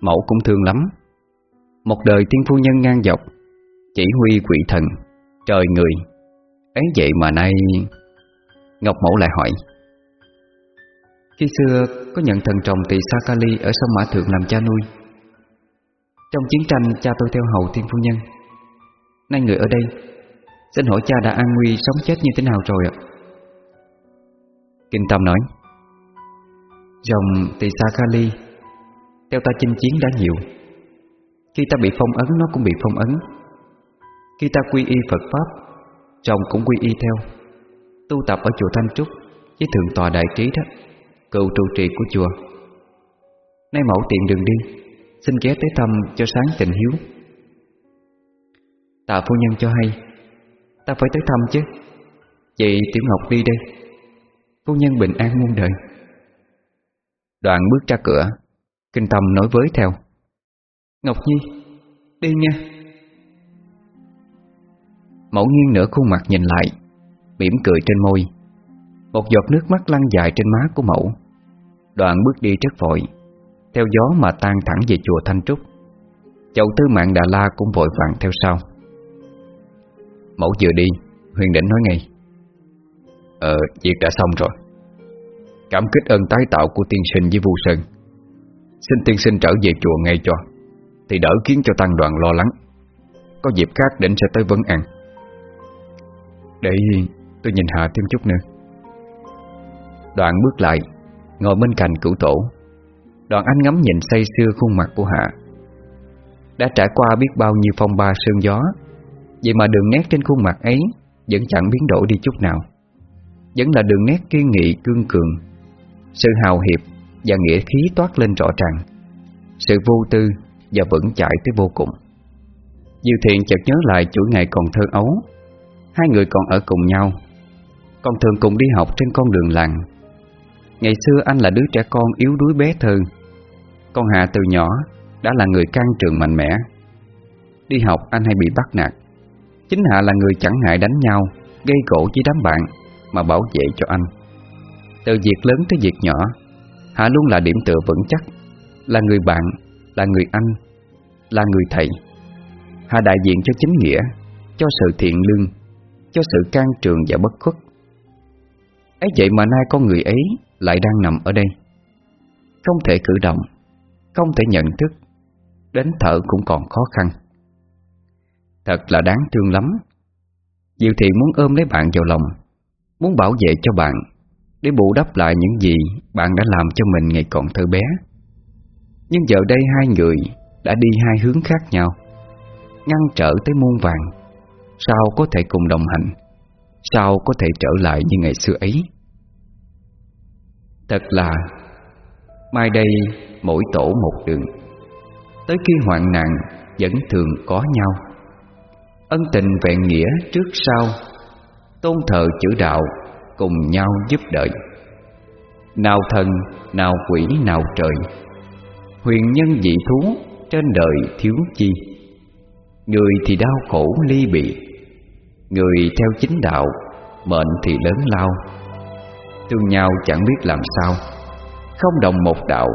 Speaker 1: Mẫu cũng thương lắm. Một đời tiên phu nhân ngang dọc, Chỉ huy quỷ thần, Trời người. Ấy vậy mà nay, Ngọc Mẫu lại hỏi. Khi xưa có nhận thần trồng tỳ Sakali Ở sông Mã Thượng làm cha nuôi. Trong chiến tranh, cha tôi theo hầu thiên phu nhân. Nay người ở đây, Xin hỏi cha đã an nguy sống chết như thế nào rồi ạ? Kinh Tâm nói, Dòng tỳ Sakali Theo ta chinh chiến đã nhiều. Khi ta bị phong ấn, nó cũng bị phong ấn. Khi ta quy y Phật Pháp, chồng cũng quy y theo. Tu tập ở chùa Thanh Trúc Với thượng tòa đại trí đó. Cựu trụ trì của chùa Nay mẫu tiện đường đi, Xin ghé tới thăm cho sáng tình hiếu. Tạ phu nhân cho hay, Ta phải tới thăm chứ. Vậy Tiểu Ngọc đi đây. Phu nhân bình an muôn đời. Đoạn bước ra cửa, Kinh Tâm nói với theo. Ngọc Nhi, Đi nha. Mẫu nghiêng nửa khuôn mặt nhìn lại, mỉm cười trên môi. Một giọt nước mắt lăn dài trên má của mẫu. Đoạn bước đi rất vội Theo gió mà tan thẳng về chùa Thanh Trúc. Chậu tư mạng Đà La cũng vội vàng theo sau. Mẫu vừa đi Huyền định nói ngay. Ờ, việc đã xong rồi. Cảm kích ơn tái tạo của tiên sinh với Vu Sơn. Xin tiên sinh trở về chùa ngay cho Thì đỡ khiến cho tăng đoàn lo lắng. Có dịp khác định sẽ tới vấn ăn Để tôi nhìn Hạ thêm chút nữa. Đoạn bước lại Ngồi bên cạnh cửu tổ. Đoàn anh ngắm nhìn say xưa khuôn mặt của Hạ. Đã trải qua biết bao nhiêu phong ba sương gió, Vậy mà đường nét trên khuôn mặt ấy Vẫn chẳng biến đổi đi chút nào. Vẫn là đường nét kiên nghị, cương cường. Sự hào hiệp và nghĩa khí toát lên rõ ràng. Sự vô tư và vững chãi tới vô cùng. Diêu Thiện chợt nhớ lại chuỗi ngày còn thơ ấu. Hai người còn ở cùng nhau. Còn thường cùng đi học trên con đường làng. Ngày xưa anh là đứa trẻ con yếu đuối bé thơ. Con Hạ từ nhỏ đã là người can trường mạnh mẽ. Đi học anh hay bị bắt nạt. Chính Hạ là người chẳng ngại đánh nhau Gây gỗ với đám bạn Mà bảo vệ cho anh. Từ việc lớn tới việc nhỏ Hạ luôn là điểm tựa vững chắc. Là người bạn, là người anh Là người thầy. Hạ đại diện cho chính nghĩa Cho sự thiện lương Cho sự can trường và bất khuất. Ấy vậy mà nay con người ấy lại đang nằm ở đây. Không thể cử động, Không thể nhận thức, Đến thở cũng còn khó khăn. Thật là đáng thương lắm. Diệu thị muốn ôm lấy bạn vào lòng, Muốn bảo vệ cho bạn, Để bù đắp lại những gì Bạn đã làm cho mình ngày còn thơ bé. Nhưng giờ đây hai người Đã đi hai hướng khác nhau, Ngăn trở tới muôn vàng. Sao có thể cùng đồng hành? Sao có thể trở lại như ngày xưa ấy? Thật là Mai đây mỗi tổ một đường. Tới khi hoạn nạn Vẫn thường có nhau. Ân tình vẹn nghĩa trước sau Tôn thờ chữ đạo Cùng nhau giúp đợi. Nào thần, nào quỷ, nào trời Huyền nhân dị thú Trên đời thiếu chi. Người thì đau khổ ly bị Người theo chính đạo Mệnh thì lớn lao. Thương nhau chẳng biết làm sao. Không đồng một đạo,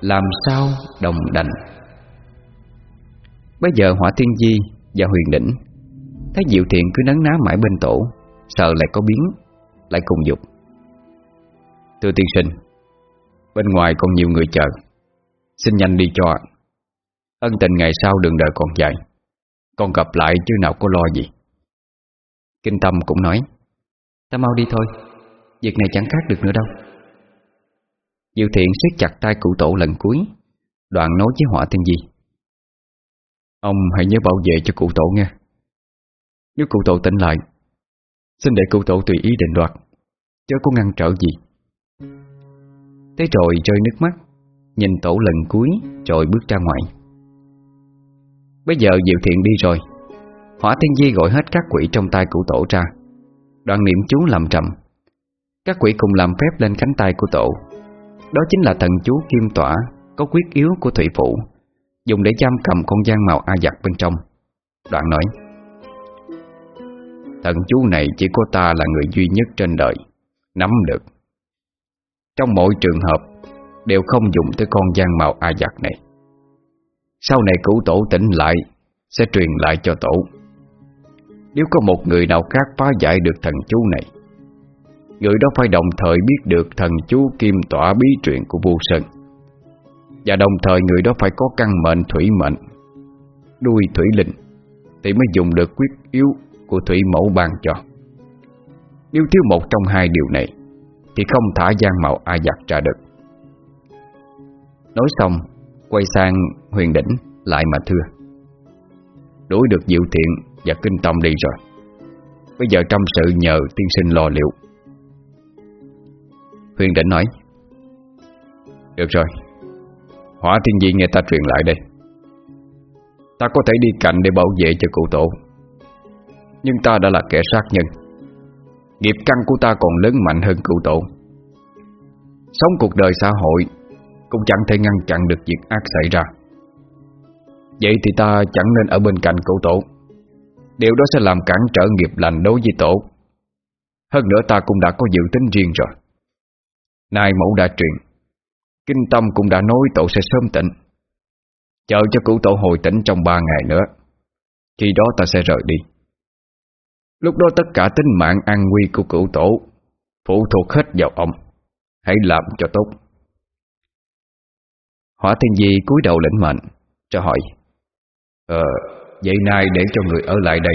Speaker 1: Làm sao đồng đành. Bây giờ hỏa thiên di và huyền đỉnh Thấy Diệu Thiện cứ nấn ná mãi bên tổ, Sợ lại có biến, Lại cùng dục. Thưa tiên sinh, Bên ngoài còn nhiều người chờ. Xin nhanh đi cho Ân tình ngày sau đường đời còn dài. Còn gặp lại chứ nào có lo gì. Kinh Tâm cũng nói, Ta mau đi thôi. Việc này chẳng khác được nữa đâu. Diệu Thiện siết chặt tay cụ tổ lần cuối, Đoạn nói với hỏa thiên di. Ông hãy nhớ bảo vệ cho cụ tổ nghe. Nếu cụ tổ tỉnh lại, Xin để cụ tổ tùy ý định đoạt. Chớ có ngăn trở gì. Thế rồi rơi nước mắt, Nhìn tổ lần cuối Rồi bước ra ngoài. Bây giờ Diệu Thiện đi rồi. Hỏa Thiên Di gọi hết các quỷ trong tay cụ tổ ra. Đoạn niệm chú làm trầm các quỷ cùng làm phép lên cánh tay của tổ. Đó chính là thần chú kim tỏa, Có quyết yếu của thủy phụ Dùng để giam cầm con gian màu a giặc bên trong. Đoạn nói, Thần chú này chỉ có ta là người duy nhất trên đời, Nắm được. Trong mỗi trường hợp, Đều không dùng tới con gian màu a giặc này. Sau này cửu tổ tỉnh lại, Sẽ truyền lại cho tổ. Nếu có một người nào khác phá giải được thần chú này Người đó phải đồng thời biết được thần chú kim tỏa bí truyện của vua Sơn. Và đồng thời người đó phải có căn mệnh thủy mệnh, Đuôi thủy linh, Thì mới dùng được quyết yếu của Thủy Mẫu ban cho. Nếu thiếu một trong hai điều này, Thì không thả gian mạo ai giặc ra được. Nói xong, Quay sang huyền đỉnh Lại mà thưa. Đối được diệu thiện và kinh tâm đi rồi. Bây giờ trong sự nhờ tiên sinh lo liệu Huyền Định nói. Được rồi. Hỏa thiên di nghe ta truyền lại đây. Ta có thể đi cạnh để bảo vệ cho cụ tổ. Nhưng ta đã là kẻ sát nhân. Nghiệp căn của ta còn lớn mạnh hơn cụ tổ. Sống cuộc đời xã hội Cũng chẳng thể ngăn chặn được việc ác xảy ra. Vậy thì ta chẳng nên ở bên cạnh cụ tổ. Điều đó sẽ làm cản trở nghiệp lành đối với tổ. Hơn nữa ta cũng đã có dự tính riêng rồi. Nay mẫu đã truyền. Kinh tâm cũng đã nói tổ sẽ sớm tỉnh. Chờ cho cụ tổ hồi tỉnh trong ba ngày nữa, Khi đó ta sẽ rời đi. Lúc đó tất cả tính mạng an nguy của cụ tổ Phụ thuộc hết vào ông. Hãy làm cho tốt. Hỏa thiên di cúi đầu lĩnh mệnh, Cho hỏi Ờ Vậy nay để cho người ở lại đây,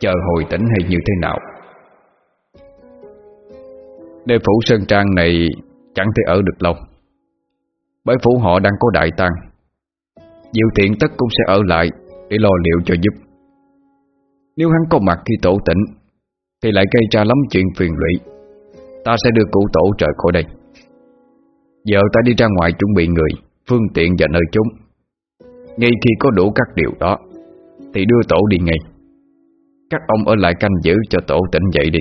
Speaker 1: Chờ hồi tỉnh hay như thế nào? Nơi phủ Sơn Trang này Chẳng thể ở được lâu. Bởi phủ họ đang có đại tăng Diệu tiện tất cũng sẽ ở lại Để lo liệu cho giúp. Nếu hắn có mặt khi tổ tỉnh, Thì lại gây ra lắm chuyện phiền lụy. Ta sẽ đưa cụ tổ trời khỏi đây. Giờ ta đi ra ngoài chuẩn bị người, Phương tiện và nơi chúng Ngay khi có đủ các điều đó, Thì đưa tổ đi ngay. Các ông ở lại canh giữ cho tổ tỉnh dậy đi.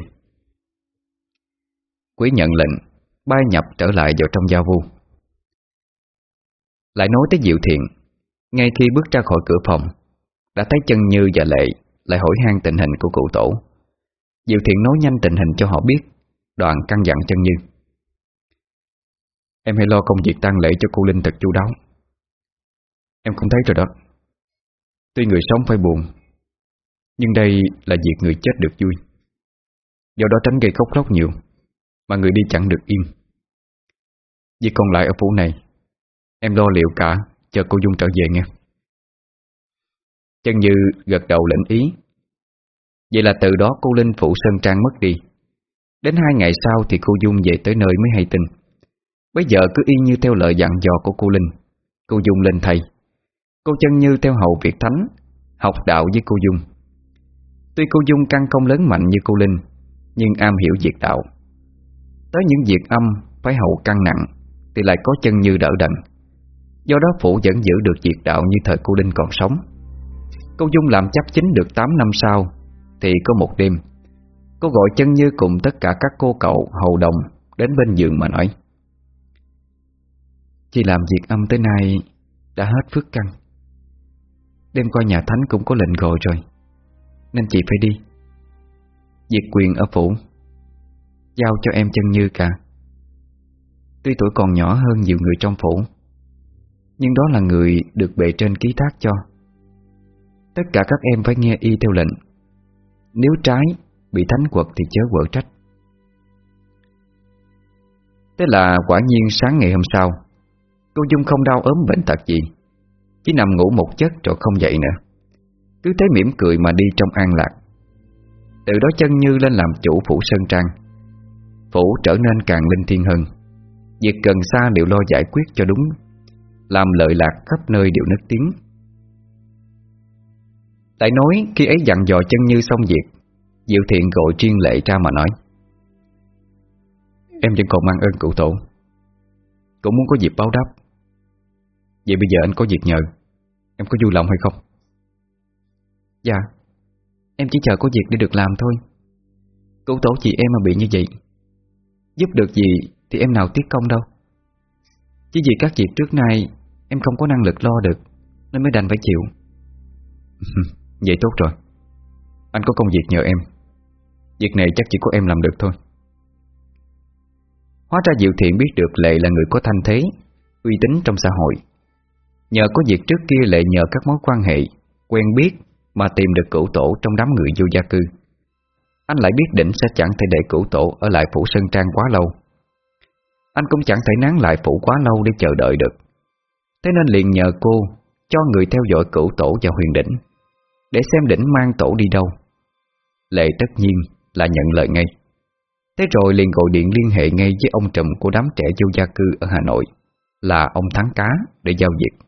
Speaker 1: Quý nhận lệnh, Bay nhập trở lại vào trong gia vu. Lại nói tới Diệu Thiện, Ngay khi bước ra khỏi cửa phòng, Đã thấy chân Như và Lệ lại hỏi han tình hình của cụ tổ. Diệu thiện nói nhanh tình hình cho họ biết Đoàn căn dặn chân như. Em hãy lo công việc tang lễ cho cô Linh thật chu đáo. Em cũng thấy rồi đó. Tuy người sống phải buồn, Nhưng đây là việc người chết được vui. Do đó tránh gây khóc lóc nhiều. Mà người đi chẳng được im. Việc còn lại ở phủ này, Em lo liệu cả, Chờ cô Dung trở về nghe. Chân Như gật đầu lệnh ý. Vậy là từ đó cô Linh phụ Sơn Trang mất đi. Đến hai ngày sau thì cô Dung về tới nơi mới hay tin. Bây giờ cứ y như theo lời dặn dò của cô Linh. Cô Dung lên thầy. Cô chân như theo hậu Việt Thánh, Học đạo với cô Dung. Tuy cô Dung căn không lớn mạnh như cô Linh, Nhưng am hiểu việc đạo. Tới những việc âm Phải hậu căng nặng Thì lại có chân như đỡ đần Do đó Phủ vẫn giữ được việc đạo như thời cô Linh còn sống. Cô Dung làm chấp chính được 8 năm sau Thì có một đêm, Cô gọi chân như cùng tất cả các cô cậu hầu đồng Đến bên giường mà nói, Chị làm việc âm tới nay Đã hết phước căn Đêm qua nhà thánh cũng có lệnh gọi rồi, Nên chị phải đi. Việc quyền ở phủ Giao cho em chân như cả. Tuy tuổi còn nhỏ hơn nhiều người trong phủ, Nhưng đó là người được bề trên ký thác cho. Tất cả các em phải nghe y theo lệnh. Nếu trái Bị thánh quật thì chớ quở trách. Thế là quả nhiên sáng ngày hôm sau, Cô Dung không đau ốm bệnh tật gì, Chỉ nằm ngủ một giấc rồi không dậy nữa. Cứ thế mỉm cười mà đi trong an lạc. Từ đó chân như lên làm chủ phủ Sơn Trang. Phủ trở nên càng linh thiêng hơn. Việc cần xa đều lo giải quyết cho đúng, Làm lợi lạc khắp nơi đều nức tiếng. Tại nói, khi ấy dặn dò chân như xong việc, Diệu thiện gọi chuyên lệ ra mà nói, Em vẫn còn mang ơn cụ tổ. Cũng muốn có dịp báo đáp. Vậy bây giờ anh có việc nhờ, Em có vui lòng hay không? Dạ Em chỉ chờ có việc để được làm thôi. Cụ tổ chị em mà bị như vậy Giúp được gì thì em nào tiếc công đâu. Chỉ vì các việc trước nay Em không có năng lực lo được Nên mới đành phải chịu. [LAUGHS]
Speaker 2: Vậy tốt rồi. Anh có công việc nhờ em. Việc này chắc chỉ có em làm được thôi.
Speaker 1: Hóa ra Diệu Thiện biết được Lệ là người có thanh thế, Uy tín trong xã hội. Nhờ có việc trước kia Lệ nhờ các mối quan hệ Quen biết mà tìm được cửu tổ trong đám người vô gia cư. Anh lại biết định sẽ chẳng thể để cửu tổ Ở lại phủ Sơn Trang quá lâu. Anh cũng chẳng thể nán lại phủ quá lâu Để chờ đợi được. Thế nên liền nhờ cô Cho người theo dõi cửu tổ và huyền đỉnh, Để xem đỉnh mang tổ đi đâu. Lệ tất nhiên là nhận lời ngay. Thế rồi liền gọi điện liên hệ ngay với ông trùm của đám trẻ vô gia cư ở Hà Nội, Là ông Thắng Cá, để giao việc.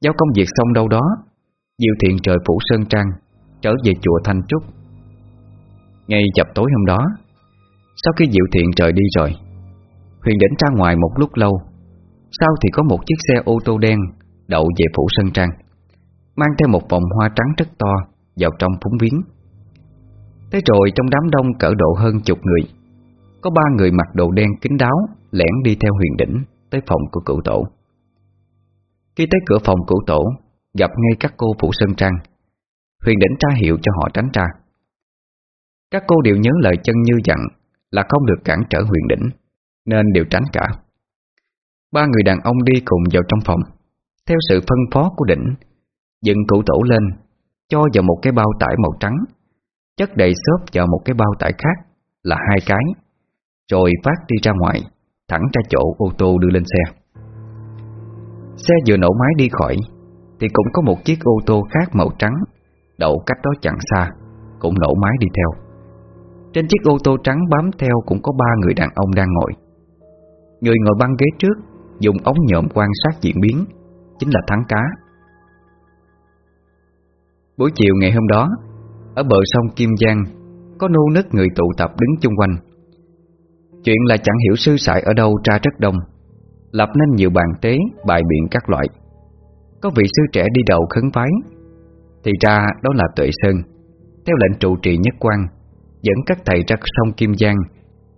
Speaker 1: Giao công việc xong đâu đó Diệu thiện trời phủ Sơn Trang, Trở về chùa Thanh Trúc. Ngay chập tối hôm đó, Sau khi Diệu thiện trời đi rồi, Huyền đến ra ngoài một lúc lâu, Sau thì có một chiếc xe ô tô đen Đậu về phủ sân Trang, Mang theo một vòng hoa trắng rất to Vào trong phúng viếng. Thế rồi trong đám đông cỡ độ hơn chục người, Có ba người mặc đồ đen kín đáo Lẻn đi theo huyền đỉnh Tới phòng của cựu tổ. Khi tới cửa phòng cựu tổ, Gặp ngay các cô phụ sơn trang, Huyền đỉnh tra hiệu cho họ tránh ra. Các cô đều nhớ lời chân như dặn Là không được cản trở huyền đỉnh, Nên đều tránh cả. Ba người đàn ông đi cùng vào trong phòng. Theo sự phân phó của đỉnh, Dựng cụ tổ lên, Cho vào một cái bao tải màu trắng, Chất đầy xốp vào một cái bao tải khác Là hai cái, Rồi phát đi ra ngoài, Thẳng ra chỗ ô tô đưa lên xe. Xe vừa nổ máy đi khỏi, Thì cũng có một chiếc ô tô khác màu trắng, Đậu cách đó chẳng xa, Cũng nổ máy đi theo. Trên chiếc ô tô trắng bám theo Cũng có ba người đàn ông đang ngồi. Người ngồi băng ghế trước, Dùng ống nhộm quan sát diễn biến, Chính là Thắng Cá. Buổi chiều ngày hôm đó, ở bờ sông Kim Giang, Có nô nức người tụ tập đứng chung quanh. Chuyện là chẳng hiểu sư sại ở đâu ra rất đông, Lập nên nhiều bàn tế, Bài biện các loại. Có vị sư trẻ đi đầu khấn phái Thì ra đó là Tuệ Sơn, Theo lệnh trụ trì nhất quan Dẫn các thầy ra sông Kim Giang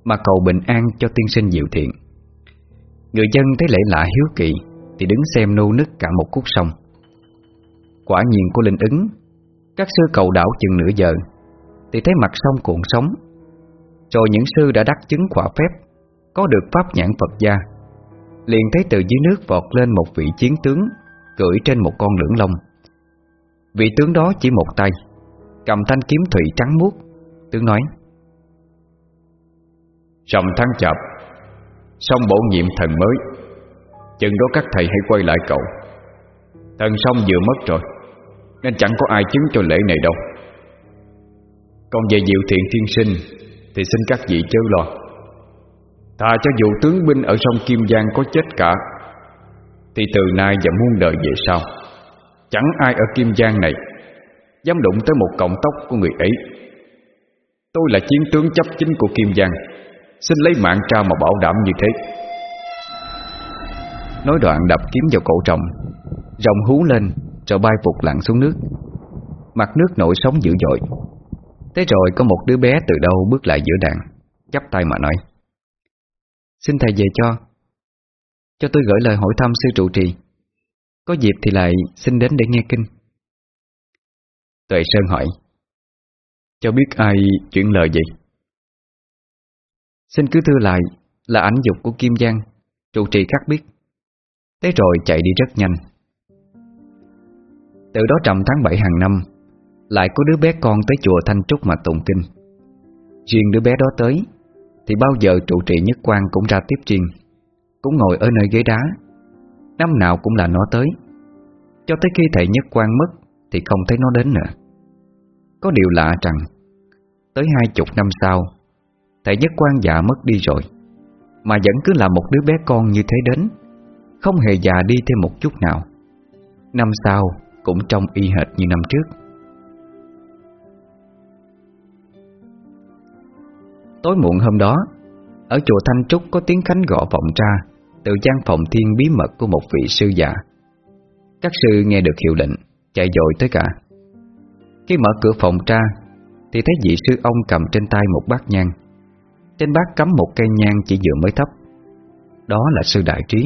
Speaker 1: Mà cầu bình an cho tiên sinh diệu thiện. Người dân thấy lễ lạ hiếu kỳ Thì đứng xem nô nức cả một khúc sông. Quả nhiên của linh ứng, các sư cầu đảo chừng nửa giờ Thì thấy mặt sông cuộn sóng. Rồi những sư đã đắc chứng quả phép, Có được pháp nhãn Phật gia, Liền thấy từ dưới nước vọt lên một vị chiến tướng Cưỡi trên một con lưỡng lông. Vị tướng đó chỉ một tay, Cầm thanh kiếm thủy trắng muốt Tướng nói
Speaker 2: Rằm tháng chạp Xong bổ nhiệm thần mới. Chừng đó các thầy hãy quay lại cậu. Thần xong vừa mất rồi, nên chẳng có ai chứng cho lễ này đâu. Còn về diệu thiện thiên sinh, Thì xin các vị chớ lo. Thà cho dù tướng binh ở sông Kim Giang có chết cả, Thì từ nay và muôn đời về sau, Chẳng ai ở Kim Giang này Dám đụng tới một cọng tóc của người ấy. Tôi là chiến tướng chấp chính của Kim Giang. Xin lấy mạng ra mà bảo đảm như thế.
Speaker 1: Nói đoạn đập kiếm vào cổ trọng Rồng hú lên, Rồi bay vụt lặn xuống nước. Mặt nước nổi sóng dữ dội. Thế rồi có một đứa bé từ đâu bước lại giữa đàn, chắp tay mà nói, Xin thầy về cho. Cho tôi gửi lời hỏi thăm sư trụ trì. Có dịp thì lại xin đến để nghe kinh.
Speaker 2: Tuệ Sơn hỏi cho biết ai chuyển lời gì
Speaker 1: Xin cứ thưa lại, Là ảnh dục của Kim Giang, Trụ trì khắc biết. Thế rồi chạy đi rất nhanh. Từ đó trầm tháng 7 hàng năm, Lại có đứa bé con tới chùa Thanh Trúc mà tụng kinh. Riêng đứa bé đó tới, Thì bao giờ trụ trì nhất quan cũng ra tiếp riêng Cũng ngồi ở nơi ghế đá. Năm nào cũng là nó tới. Cho tới khi thầy nhất quan mất, Thì không thấy nó đến nữa. Có điều lạ rằng, Tới hai chục năm sau, Thầy nhất quan già mất đi rồi, Mà vẫn cứ là một đứa bé con như thế đến, Không hề già đi thêm một chút nào. Năm sau cũng trông y hệt như năm trước. Tối muộn hôm đó, Ở chùa Thanh Trúc có tiếng khánh gõ vọng ra Từ gian phòng thiên bí mật của một vị sư già. Các sư nghe được hiệu lệnh, Chạy dội tới cả khi mở cửa phòng ra, Thì thấy vị sư ông cầm trên tay một bát nhang. Trên bát cắm một cây nhang chỉ vừa mới thấp. Đó là sư đại trí,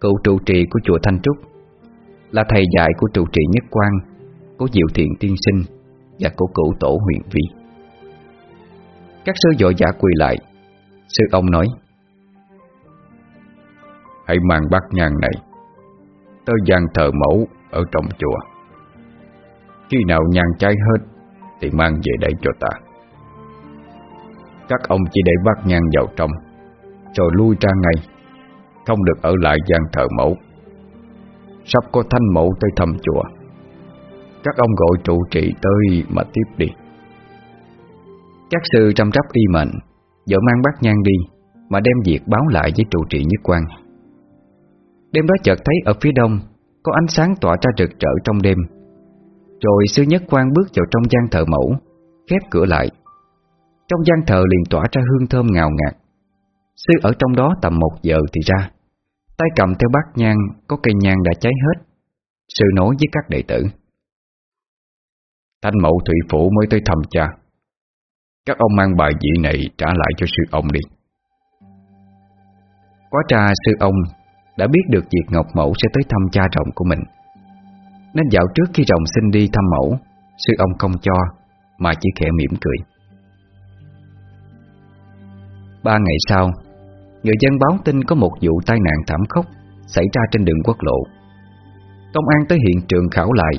Speaker 1: Cựu trụ trì của chùa Thanh Trúc, Là thầy dạy của trụ trì Nhất Quang, Của Diệu Thiện Tiên Sinh Và của cựu tổ huyện Vi. Các sư dội giả quỳ lại, Sư ông nói,
Speaker 2: Hãy mang bát nhang này Tới gian thờ mẫu Ở trong chùa. Khi nào nhang cháy hết, Thì mang về đây cho ta. Các ông chỉ để bát nhang vào trong, Rồi lui ra ngay, Không được ở lại gian thờ mẫu. Sắp có thanh mẫu tới thăm chùa. Các ông gọi trụ trì tới mà tiếp đi.
Speaker 1: Các sư chăm sóc y mệnh Vợ mang bát nhang đi, Mà đem việc báo lại với trụ trì nhất quan Đêm đó chợt thấy ở phía đông, Có ánh sáng tỏa ra rực rỡ trong đêm. Rồi sư nhất quan bước vào trong gian thờ mẫu, Khép cửa lại. Trong gian thờ liền tỏa ra hương thơm ngào ngạt. Sư ở trong đó tầm một giờ thì ra, Tay cầm theo bát nhang, Có cây nhang đã cháy hết. Sư nói với các đệ tử.
Speaker 2: Thanh mẫu thủy phủ mới tới thăm cha. Các ông mang bài vị này trả lại cho sư ông đi.
Speaker 1: Quá tra sư ông đã biết được việc Ngọc Mẫu sẽ tới thăm cha trọng của mình. Nên dạo trước khi rồng xin đi thăm mẫu, Sư ông không cho, Mà chỉ khẽ mỉm cười. Ba ngày sau, Người dân báo tin có một vụ tai nạn thảm khốc Xảy ra trên đường quốc lộ. Công an tới hiện trường khảo lại,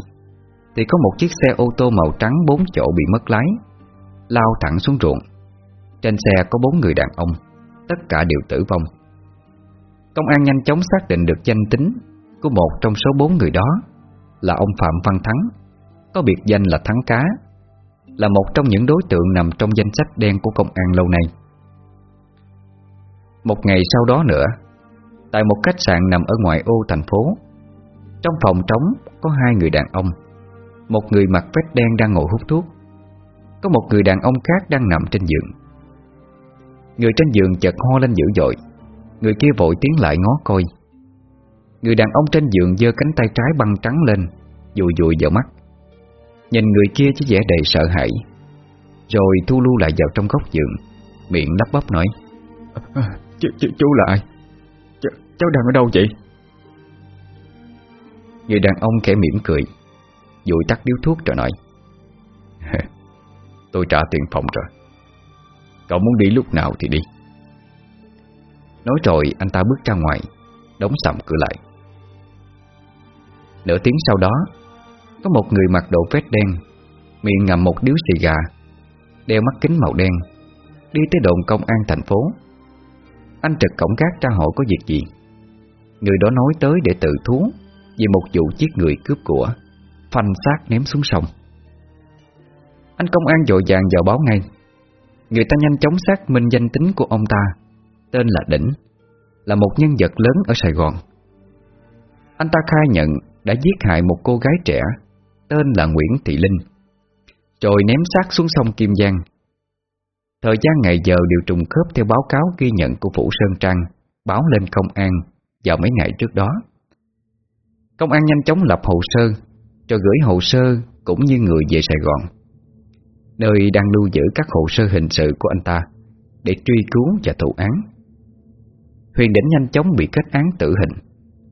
Speaker 1: Thì có một chiếc xe ô tô màu trắng bốn chỗ bị mất lái, Lao thẳng xuống ruộng. Trên xe có bốn người đàn ông, Tất cả đều tử vong. Công an nhanh chóng xác định được danh tính Của một trong số bốn người đó. Là ông Phạm Văn Thắng, Có biệt danh là Thắng Cá, Là một trong những đối tượng nằm trong danh sách đen của công an lâu nay. Một ngày sau đó nữa, Tại một khách sạn nằm ở ngoại ô thành phố, Trong phòng trống có hai người đàn ông, Một người mặc vest đen đang ngồi hút thuốc, Có một người đàn ông khác đang nằm trên giường. Người trên giường chợt ho lên dữ dội, Người kia vội tiến lại ngó coi. Người đàn ông trên giường giơ cánh tay trái băng trắng lên Dùi dùi vào mắt. Nhìn người kia chỉ vẻ đầy sợ hãi. Rồi thu lưu lại vào trong góc giường Miệng lắp bắp nói [LAUGHS]
Speaker 2: ch ch Chú là ai? Ch cháu đang ở đâu vậy?
Speaker 1: Người đàn ông khẽ mỉm cười Dụi tắt điếu thuốc rồi nói [LAUGHS]
Speaker 2: Tôi trả tiền phòng rồi. Cậu muốn đi lúc nào thì đi.
Speaker 1: Nói rồi anh ta bước ra ngoài Đóng sầm cửa lại Nửa tiếng sau đó, Có một người mặc đồ vest đen, Miệng ngậm một điếu xì gà, Đeo mắt kính màu đen, Đi tới đồn công an thành phố. Anh trực cổng gác tra hỏi có việc gì? Người đó nói tới để tự thú Vì một vụ giết người cướp của Phanh xác ném xuống sông. Anh công an dội vàng vào báo ngay. Người ta nhanh chóng xác minh danh tính của ông ta, Tên là Đỉnh, Là một nhân vật lớn ở Sài Gòn. Anh ta khai nhận đã giết hại một cô gái trẻ, Tên là Nguyễn Thị Linh, Rồi ném xác xuống sông Kim Giang. Thời gian ngày giờ đều trùng khớp theo báo cáo ghi nhận của Phủ Sơn Trăng Báo lên công an vào mấy ngày trước đó. Công an nhanh chóng lập hồ sơ, cho gửi hồ sơ cũng như người về Sài Gòn, Nơi đang lưu giữ các hồ sơ hình sự của anh ta Để truy cứu và thụ án. Huyền Đỉnh nhanh chóng bị kết án tử hình,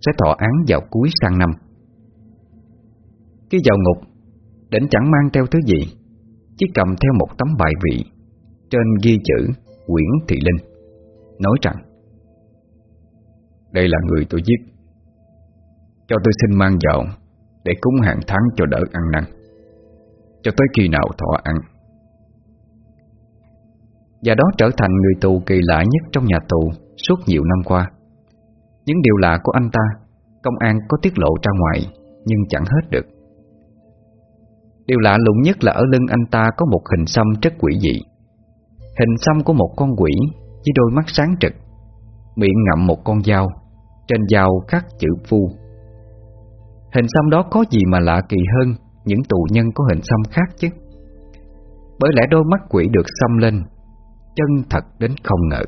Speaker 1: Sẽ thọ án vào cuối sang năm. Khi vào ngục Đỉnh chẳng mang theo thứ gì, Chỉ cầm theo một tấm bài vị, Trên ghi chữ Nguyễn Thị Linh, Nói rằng, Đây là người tôi giết. Cho tôi xin mang vào Để cúng hàng tháng cho đỡ ăn năn. Cho tới khi nào thọ ăn. Và đó trở thành người tù kỳ lạ nhất trong nhà tù Suốt nhiều năm qua. Những điều lạ của anh ta, Công an có tiết lộ ra ngoài, Nhưng chẳng hết được. Điều lạ lùng nhất là ở lưng anh ta Có một hình xăm rất quỷ dị. Hình xăm của một con quỷ Với đôi mắt sáng trực, Miệng ngậm một con dao, Trên dao khắc chữ phu. Hình xăm đó có gì mà lạ kỳ hơn Những tù nhân có hình xăm khác chứ? Bởi lẽ đôi mắt quỷ được xăm lên, Chân thật đến không ngờ.